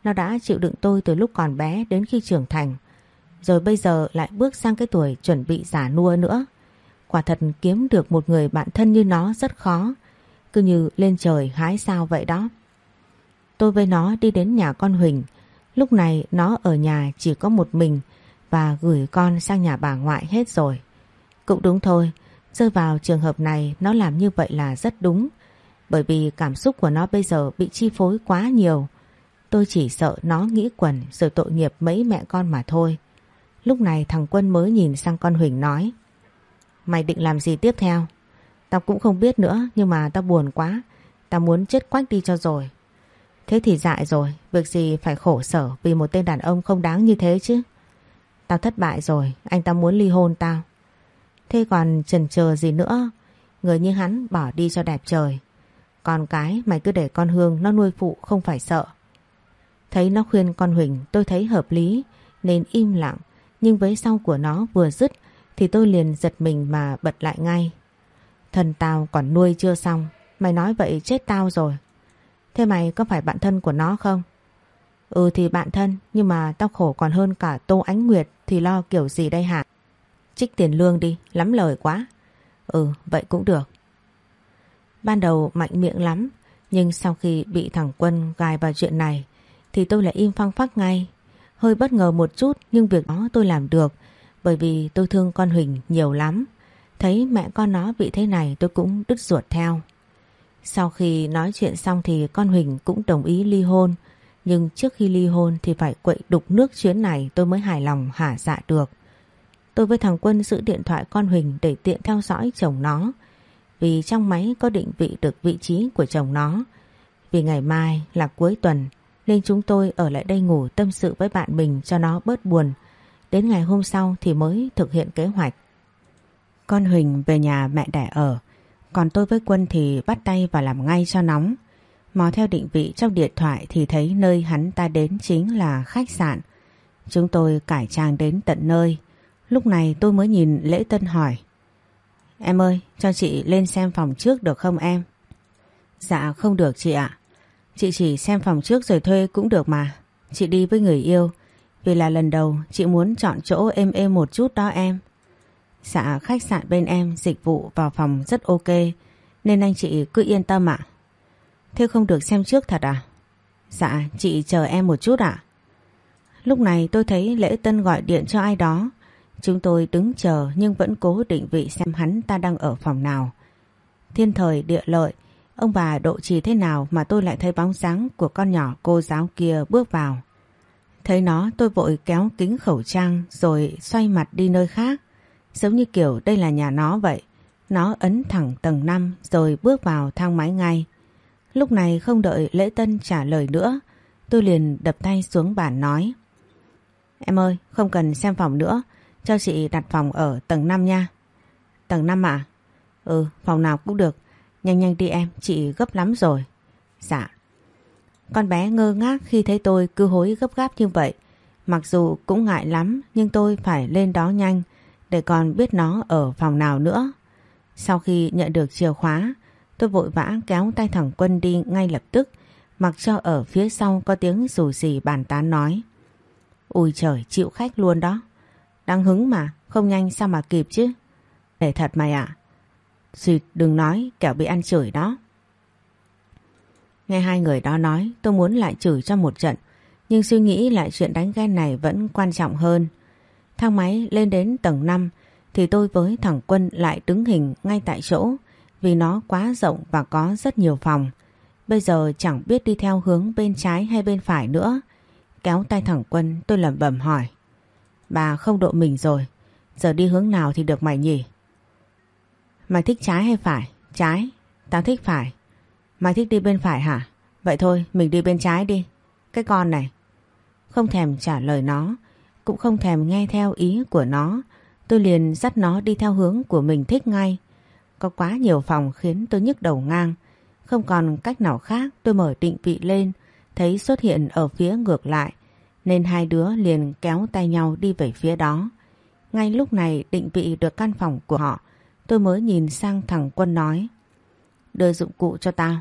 Nó đã chịu đựng tôi từ lúc còn bé đến khi trưởng thành. Rồi bây giờ lại bước sang cái tuổi chuẩn bị giả nua nữa. Quả thật kiếm được một người bạn thân như nó rất khó. Cứ như lên trời hái sao vậy đó. Tôi với nó đi đến nhà con Huỳnh. Lúc này nó ở nhà chỉ có một mình và gửi con sang nhà bà ngoại hết rồi. Cũng đúng thôi, rơi vào trường hợp này nó làm như vậy là rất đúng. Bởi vì cảm xúc của nó bây giờ bị chi phối quá nhiều. Tôi chỉ sợ nó nghĩ quẩn rồi tội nghiệp mấy mẹ con mà thôi. Lúc này thằng Quân mới nhìn sang con Huỳnh nói Mày định làm gì tiếp theo? Tao cũng không biết nữa nhưng mà tao buồn quá. Tao muốn chết quách đi cho rồi. Thế thì dại rồi, việc gì phải khổ sở vì một tên đàn ông không đáng như thế chứ. Tao thất bại rồi, anh ta muốn ly hôn tao. Thế còn chần chờ gì nữa? Người như hắn bỏ đi cho đẹp trời. Con cái mày cứ để con Hương nó nuôi phụ không phải sợ. Thấy nó khuyên con Huỳnh tôi thấy hợp lý Nên im lặng. Nhưng với sau của nó vừa dứt Thì tôi liền giật mình mà bật lại ngay. Thân tao còn nuôi chưa xong Mày nói vậy chết tao rồi. Thế mày có phải bạn thân của nó không? Ừ thì bạn thân Nhưng mà tao khổ còn hơn cả Tô Ánh Nguyệt Thì lo kiểu gì đây hả? Trích tiền lương đi, lắm lời quá. Ừ vậy cũng được. Ban đầu mạnh miệng lắm Nhưng sau khi bị thằng Quân gài vào chuyện này Thì tôi lại im phăng phắc ngay. Hơi bất ngờ một chút Nhưng việc đó tôi làm được Bởi vì tôi thương con Huỳnh nhiều lắm. Thấy mẹ con nó bị thế này tôi cũng đứt ruột theo. Sau khi nói chuyện xong thì con Huỳnh cũng đồng ý ly hôn Nhưng trước khi ly hôn thì phải quậy đục nước chuyến này tôi mới hài lòng, hả dạ được Tôi với thằng Quân giữ điện thoại con Huỳnh để tiện theo dõi chồng nó. Vì trong máy có định vị được vị trí của chồng nó. Vì ngày mai là cuối tuần nên chúng tôi ở lại đây ngủ tâm sự với bạn mình cho nó bớt buồn. Đến ngày hôm sau thì mới thực hiện kế hoạch. Con Huỳnh về nhà mẹ đẻ ở. Còn tôi với Quân thì bắt tay và làm ngay cho nóng. Mò theo định vị trong điện thoại thì thấy nơi hắn ta đến chính là khách sạn. Chúng tôi cải trang đến tận nơi. Lúc này tôi mới nhìn Lễ Tân hỏi Em ơi, cho chị lên xem phòng trước được không em? Dạ không được chị ạ Chị chỉ xem phòng trước rồi thuê cũng được mà Chị đi với người yêu Vì là lần đầu chị muốn chọn chỗ êm êm một chút đó em Dạ khách sạn bên em dịch vụ vào phòng rất ok Nên anh chị cứ yên tâm ạ Thế không được xem trước thật à? Dạ chị chờ em một chút ạ Lúc này tôi thấy Lễ Tân gọi điện cho ai đó Chúng tôi đứng chờ nhưng vẫn cố định vị xem hắn ta đang ở phòng nào. Thiên thời địa lợi, ông bà độ trì thế nào mà tôi lại thấy bóng dáng của con nhỏ cô giáo kia bước vào. Thấy nó tôi vội kéo kính khẩu trang rồi xoay mặt đi nơi khác. Giống như kiểu đây là nhà nó vậy. Nó ấn thẳng tầng 5 rồi bước vào thang máy ngay. Lúc này không đợi lễ tân trả lời nữa, tôi liền đập tay xuống bàn nói. Em ơi, không cần xem phòng nữa, cho chị đặt phòng ở tầng 5 nha. Tầng 5 ạ? Ừ, phòng nào cũng được. Nhanh nhanh đi em, chị gấp lắm rồi. Dạ. Con bé ngơ ngác khi thấy tôi cứ hối gấp gáp như vậy. Mặc dù cũng ngại lắm nhưng tôi phải lên đó nhanh để còn biết nó ở phòng nào nữa. Sau khi nhận được chìa khóa, tôi vội vã kéo tay thằng Quân đi ngay lập tức mặc cho ở phía sau có tiếng rủ rỉ bàn tán nói. Ui trời, chịu khách luôn đó. Đang hứng mà, không nhanh sao mà kịp chứ. Để thật mày ạ. À. Xịt đừng nói, kẻo bị ăn chửi đó. Nghe hai người đó nói, tôi muốn lại chửi cho một trận. Nhưng suy nghĩ lại chuyện đánh ghen này vẫn quan trọng hơn. Thang máy lên đến tầng 5 thì tôi với thằng Quân lại đứng hình ngay tại chỗ vì nó quá rộng và có rất nhiều phòng. Bây giờ chẳng biết đi theo hướng bên trái hay bên phải nữa. Kéo tay thằng Quân, tôi lẩm bẩm hỏi. Bà không độ mình rồi. Giờ đi hướng nào thì được mày nhỉ? Mày thích trái hay phải? Trái. Tao thích phải. Mày thích đi bên phải hả? Vậy thôi, mình đi bên trái đi. Cái con này. Không thèm trả lời nó. Cũng không thèm nghe theo ý của nó Tôi liền dắt nó đi theo hướng của mình thích ngay Có quá nhiều phòng khiến tôi nhức đầu ngang Không còn cách nào khác tôi mở định vị lên Thấy xuất hiện ở phía ngược lại nên hai đứa liền kéo tay nhau đi về phía đó. Ngay lúc này định vị được căn phòng của họ, tôi mới nhìn sang thằng Quân nói. Đưa dụng cụ cho tao.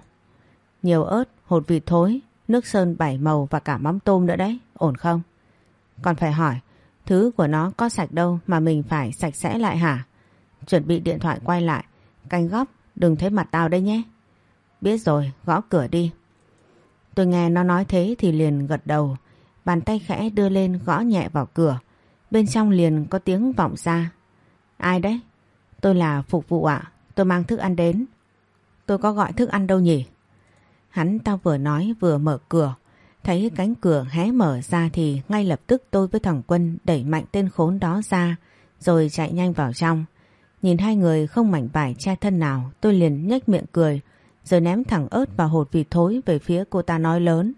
Nhiều ớt, hột vịt thối, nước sơn bảy màu và cả mắm tôm nữa đấy, ổn không? Còn phải hỏi, thứ của nó có sạch đâu mà mình phải sạch sẽ lại hả? Chuẩn bị điện thoại quay lại, canh góc, đừng thấy mặt tao đây nhé. Biết rồi, gõ cửa đi. Tôi nghe nó nói thế thì liền gật đầu, Bàn tay khẽ đưa lên gõ nhẹ vào cửa. Bên trong liền có tiếng vọng ra. Ai đấy? Tôi là phục vụ ạ. Tôi mang thức ăn đến. Tôi có gọi thức ăn đâu nhỉ? Hắn tao vừa nói vừa mở cửa. Thấy cánh cửa hé mở ra thì ngay lập tức tôi với thằng Quân đẩy mạnh tên khốn đó ra rồi chạy nhanh vào trong. Nhìn hai người không mảnh vải che thân nào tôi liền nhếch miệng cười rồi ném thẳng ớt vào hột vịt thối về phía cô ta nói lớn.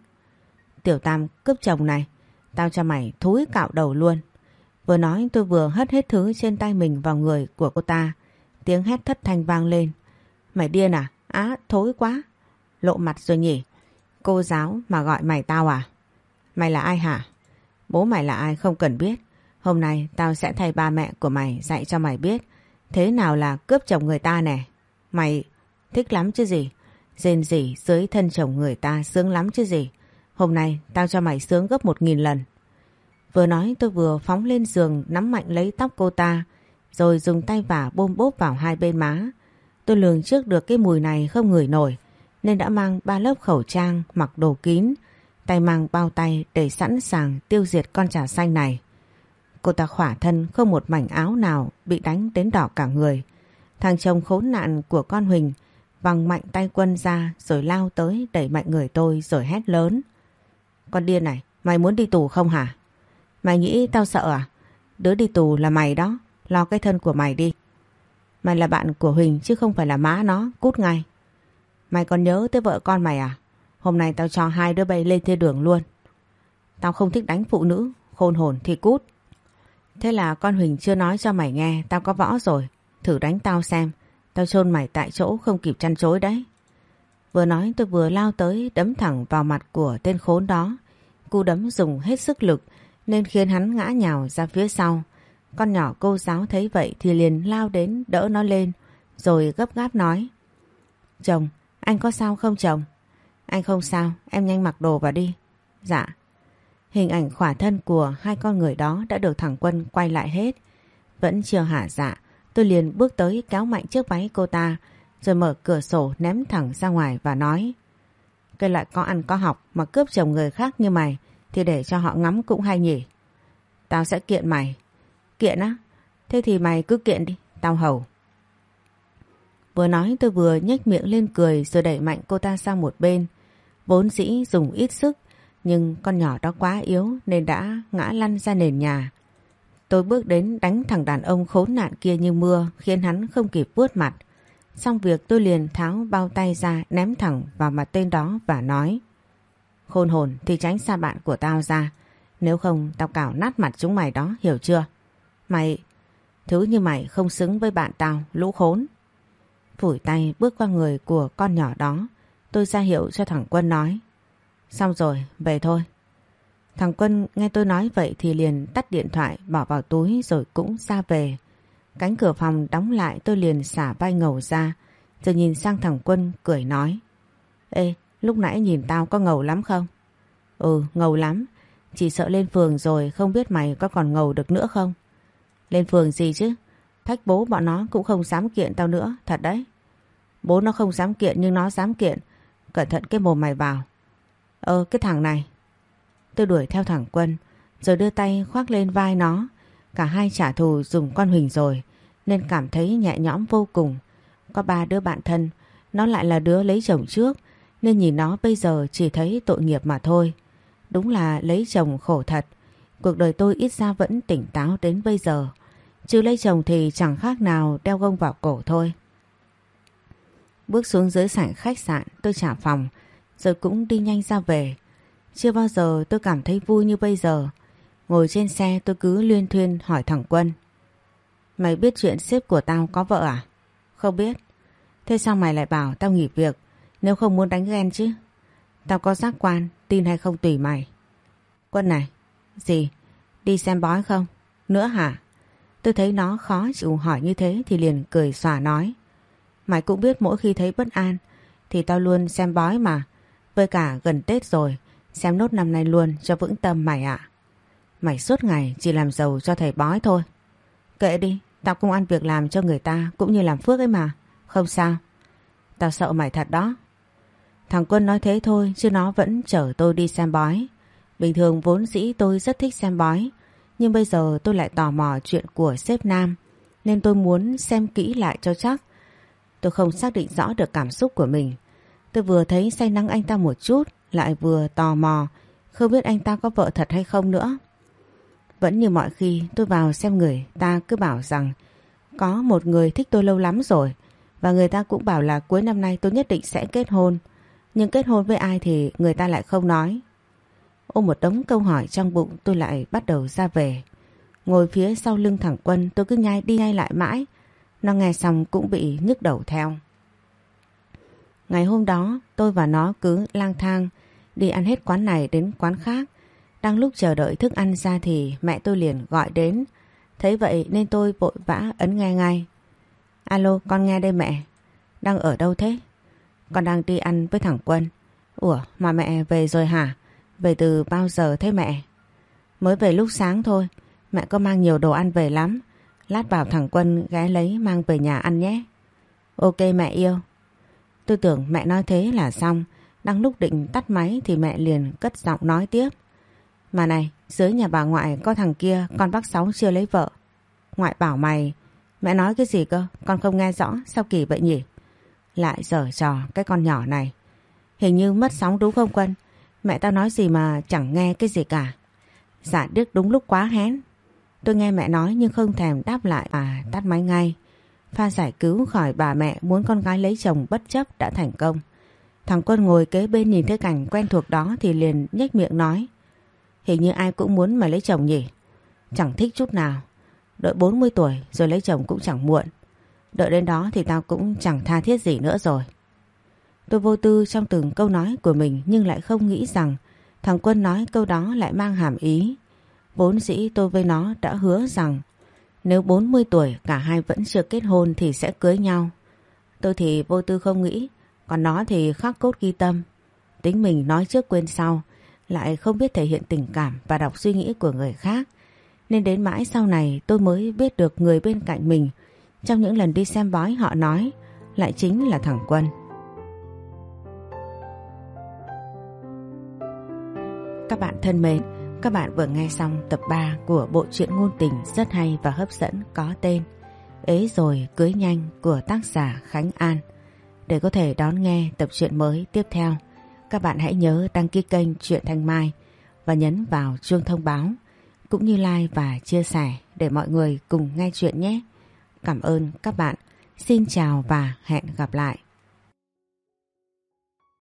Tiểu Tam cướp chồng này, tao cho mày thúi cạo đầu luôn. Vừa nói tôi vừa hất hết thứ trên tay mình vào người của cô ta. Tiếng hét thất thanh vang lên. Mày điên à? Á, thối quá. Lộ mặt rồi nhỉ? Cô giáo mà gọi mày tao à? Mày là ai hả? Bố mày là ai không cần biết. Hôm nay tao sẽ thay ba mẹ của mày dạy cho mày biết thế nào là cướp chồng người ta nè. Mày thích lắm chứ gì? Rên rỉ dưới thân chồng người ta sướng lắm chứ gì? Hôm nay tao cho mày sướng gấp một nghìn lần. Vừa nói tôi vừa phóng lên giường nắm mạnh lấy tóc cô ta, rồi dùng tay vả bôm bốp vào hai bên má. Tôi lường trước được cái mùi này không ngửi nổi nên đã mang ba lớp khẩu trang mặc đồ kín tay mang bao tay để sẵn sàng tiêu diệt con trà xanh này. Cô ta khỏa thân không một mảnh áo nào bị đánh đến đỏ cả người. Thằng chồng khốn nạn của con Huỳnh văng mạnh tay quân ra rồi lao tới đẩy mạnh người tôi rồi hét lớn. Con điên này, mày muốn đi tù không hả? Mày nghĩ tao sợ à? Đứa đi tù là mày đó, lo cái thân của mày đi. Mày là bạn của Huỳnh chứ không phải là má nó, cút ngay. Mày còn nhớ tới vợ con mày à? Hôm nay tao cho hai đứa bay lên thiên đường luôn. Tao không thích đánh phụ nữ, khôn hồn thì cút. Thế là con Huỳnh chưa nói cho mày nghe tao có võ rồi. Thử đánh tao xem. Tao chôn mày tại chỗ không kịp chăn chối đấy. Vừa nói tôi vừa lao tới đấm thẳng vào mặt của tên khốn đó. Cú đấm dùng hết sức lực nên khiến hắn ngã nhào ra phía sau. Con nhỏ cô giáo thấy vậy thì liền lao đến đỡ nó lên rồi gấp gáp nói. Chồng, anh có sao không chồng? Anh không sao, em nhanh mặc đồ vào đi. Dạ. Hình ảnh khỏa thân của hai con người đó đã được thằng Quân quay lại hết. Vẫn chưa hả dạ, tôi liền bước tới kéo mạnh chiếc váy cô ta, rồi mở cửa sổ ném thẳng ra ngoài và nói Cái loại có ăn có học mà cướp chồng người khác như mày thì để cho họ ngắm cũng hay nhỉ. Tao sẽ kiện mày. Kiện á? Thế thì mày cứ kiện đi, tao hầu. Vừa nói tôi vừa nhếch miệng lên cười rồi đẩy mạnh cô ta sang một bên. Vốn dĩ dùng ít sức, nhưng con nhỏ đó quá yếu nên đã ngã lăn ra nền nhà. Tôi bước đến đánh thằng đàn ông khốn nạn kia như mưa, khiến hắn không kịp vuốt mặt. Xong việc tôi liền tháo bao tay ra ném thẳng vào mặt tên đó và nói, Khôn hồn thì tránh xa bạn của tao ra Nếu không, tao cào nát mặt chúng mày đó, hiểu chưa Mày, Thứ như mày không xứng với bạn tao, lũ khốn Phủi tay bước qua người của con nhỏ đó Tôi ra hiệu cho thằng Quân nói Xong rồi, về thôi. Thằng Quân nghe tôi nói vậy thì liền tắt điện thoại bỏ vào túi rồi cũng ra về. Cánh cửa phòng đóng lại tôi liền xả vai ngầu ra rồi nhìn sang thằng Quân cười nói Ê, lúc nãy nhìn tao có ngầu lắm không? Ừ, ngầu lắm. Chỉ sợ lên phường rồi không biết mày có còn ngầu được nữa không? Lên phường gì chứ? Thách bố bọn nó cũng không dám kiện tao nữa, thật đấy. Bố nó không dám kiện nhưng nó dám kiện. Cẩn thận cái mồm mày vào. Ờ cái thằng này. Tôi đuổi theo thằng Quân rồi đưa tay khoác lên vai nó. Cả hai trả thù dùng con Huỳnh rồi nên cảm thấy nhẹ nhõm vô cùng. Có ba đứa bạn thân, nó lại là đứa lấy chồng trước nên nhìn nó bây giờ chỉ thấy tội nghiệp mà thôi. Đúng là lấy chồng khổ thật. Cuộc đời tôi ít ra vẫn tỉnh táo đến bây giờ. Chứ lấy chồng thì chẳng khác nào đeo gông vào cổ thôi. Bước xuống dưới sảnh khách sạn tôi trả phòng rồi cũng đi nhanh ra về. Chưa bao giờ tôi cảm thấy vui như bây giờ. Ngồi trên xe tôi cứ luyên thuyên hỏi thằng Quân. Mày biết chuyện sếp của tao có vợ à? Không biết. Thế sao mày lại bảo tao nghỉ việc nếu không muốn đánh ghen chứ? Tao có giác quan, tin hay không tùy mày. Quân này, gì? Đi xem bói không? Nữa hả? Tôi thấy nó khó chịu hỏi như thế thì liền cười xòa nói. Mày cũng biết mỗi khi thấy bất an thì tao luôn xem bói mà. Với cả gần Tết rồi, xem nốt năm nay luôn cho vững tâm mày ạ. Mày suốt ngày chỉ làm giàu cho thầy bói thôi. Kệ đi, tao cũng ăn việc làm cho người ta cũng như làm phước ấy mà. Không sao. Tao sợ mày thật đó. Thằng Quân nói thế thôi chứ nó vẫn chở tôi đi xem bói. Bình thường vốn dĩ tôi rất thích xem bói. Nhưng bây giờ tôi lại tò mò chuyện của sếp Nam. Nên tôi muốn xem kỹ lại cho chắc. Tôi không xác định rõ được cảm xúc của mình. Tôi vừa thấy say nắng anh ta một chút, lại vừa tò mò, không biết anh ta có vợ thật hay không nữa. Vẫn như mọi khi tôi vào xem người ta cứ bảo rằng có một người thích tôi lâu lắm rồi và người ta cũng bảo là cuối năm nay tôi nhất định sẽ kết hôn. Nhưng kết hôn với ai thì người ta lại không nói. Ôm một đống câu hỏi trong bụng tôi lại bắt đầu ra về. Ngồi phía sau lưng thẳng Quân, tôi cứ nhai đi nhai lại mãi. Nó nghe xong cũng bị nhức đầu theo. Ngày hôm đó, tôi và nó cứ lang thang, đi ăn hết quán này đến quán khác. Đang lúc chờ đợi thức ăn ra thì mẹ tôi liền gọi đến. Thấy vậy nên tôi vội vã ấn nghe ngay. Alo, con nghe đây mẹ. Đang ở đâu thế? Con đang đi ăn với thằng Quân. Ủa, mà mẹ về rồi hả? Về từ bao giờ thế mẹ? Mới về lúc sáng thôi. Mẹ có mang nhiều đồ ăn về lắm. Lát bảo thằng Quân ghé lấy mang về nhà ăn nhé. Ok mẹ yêu. Tôi tưởng mẹ nói thế là xong. Đang lúc định tắt máy thì mẹ liền cất giọng nói tiếp. Mà này, dưới nhà bà ngoại có thằng kia con bác Sáu chưa lấy vợ. Ngoại bảo mày, mẹ nói cái gì cơ, con không nghe rõ, sao kỳ vậy nhỉ? Lại dở trò cái con nhỏ này. Hình như mất sóng đúng không Quân? Mẹ tao nói gì mà chẳng nghe cái gì cả. Dạ Đức đúng lúc quá hén. Tôi nghe mẹ nói nhưng không thèm đáp lại và tắt máy ngay. Pha giải cứu khỏi bà mẹ muốn con gái lấy chồng bất chấp đã thành công. Thằng Quân ngồi kế bên nhìn thấy cảnh quen thuộc đó thì liền nhếch miệng nói. Hình như ai cũng muốn mà lấy chồng nhỉ. Chẳng thích chút nào. Đợi 40 tuổi rồi lấy chồng cũng chẳng muộn. Đợi đến đó thì tao cũng chẳng tha thiết gì nữa rồi. Tôi vô tư trong từng câu nói của mình nhưng lại không nghĩ rằng thằng Quân nói câu đó lại mang hàm ý. Vốn dĩ tôi với nó đã hứa rằng nếu 40 tuổi cả hai vẫn chưa kết hôn thì sẽ cưới nhau. Tôi thì vô tư không nghĩ, còn nó thì khắc cốt ghi tâm. Tính mình nói trước quên sau, lại không biết thể hiện tình cảm và đọc suy nghĩ của người khác. Nên đến mãi sau này tôi mới biết được người bên cạnh mình trong những lần đi xem bói họ nói lại chính là thằng Quân. Các bạn thân mến, các bạn vừa nghe xong tập 3 của bộ truyện ngôn tình rất hay và hấp dẫn có tên Ế rồi cưới nhanh của tác giả Khánh An. Để có thể đón nghe tập truyện mới tiếp theo, các bạn hãy nhớ đăng ký kênh Truyện Thanh Mai và nhấn vào chuông thông báo cũng như like và chia sẻ để mọi người cùng nghe chuyện nhé. Cảm ơn các bạn. Xin chào và hẹn gặp lại.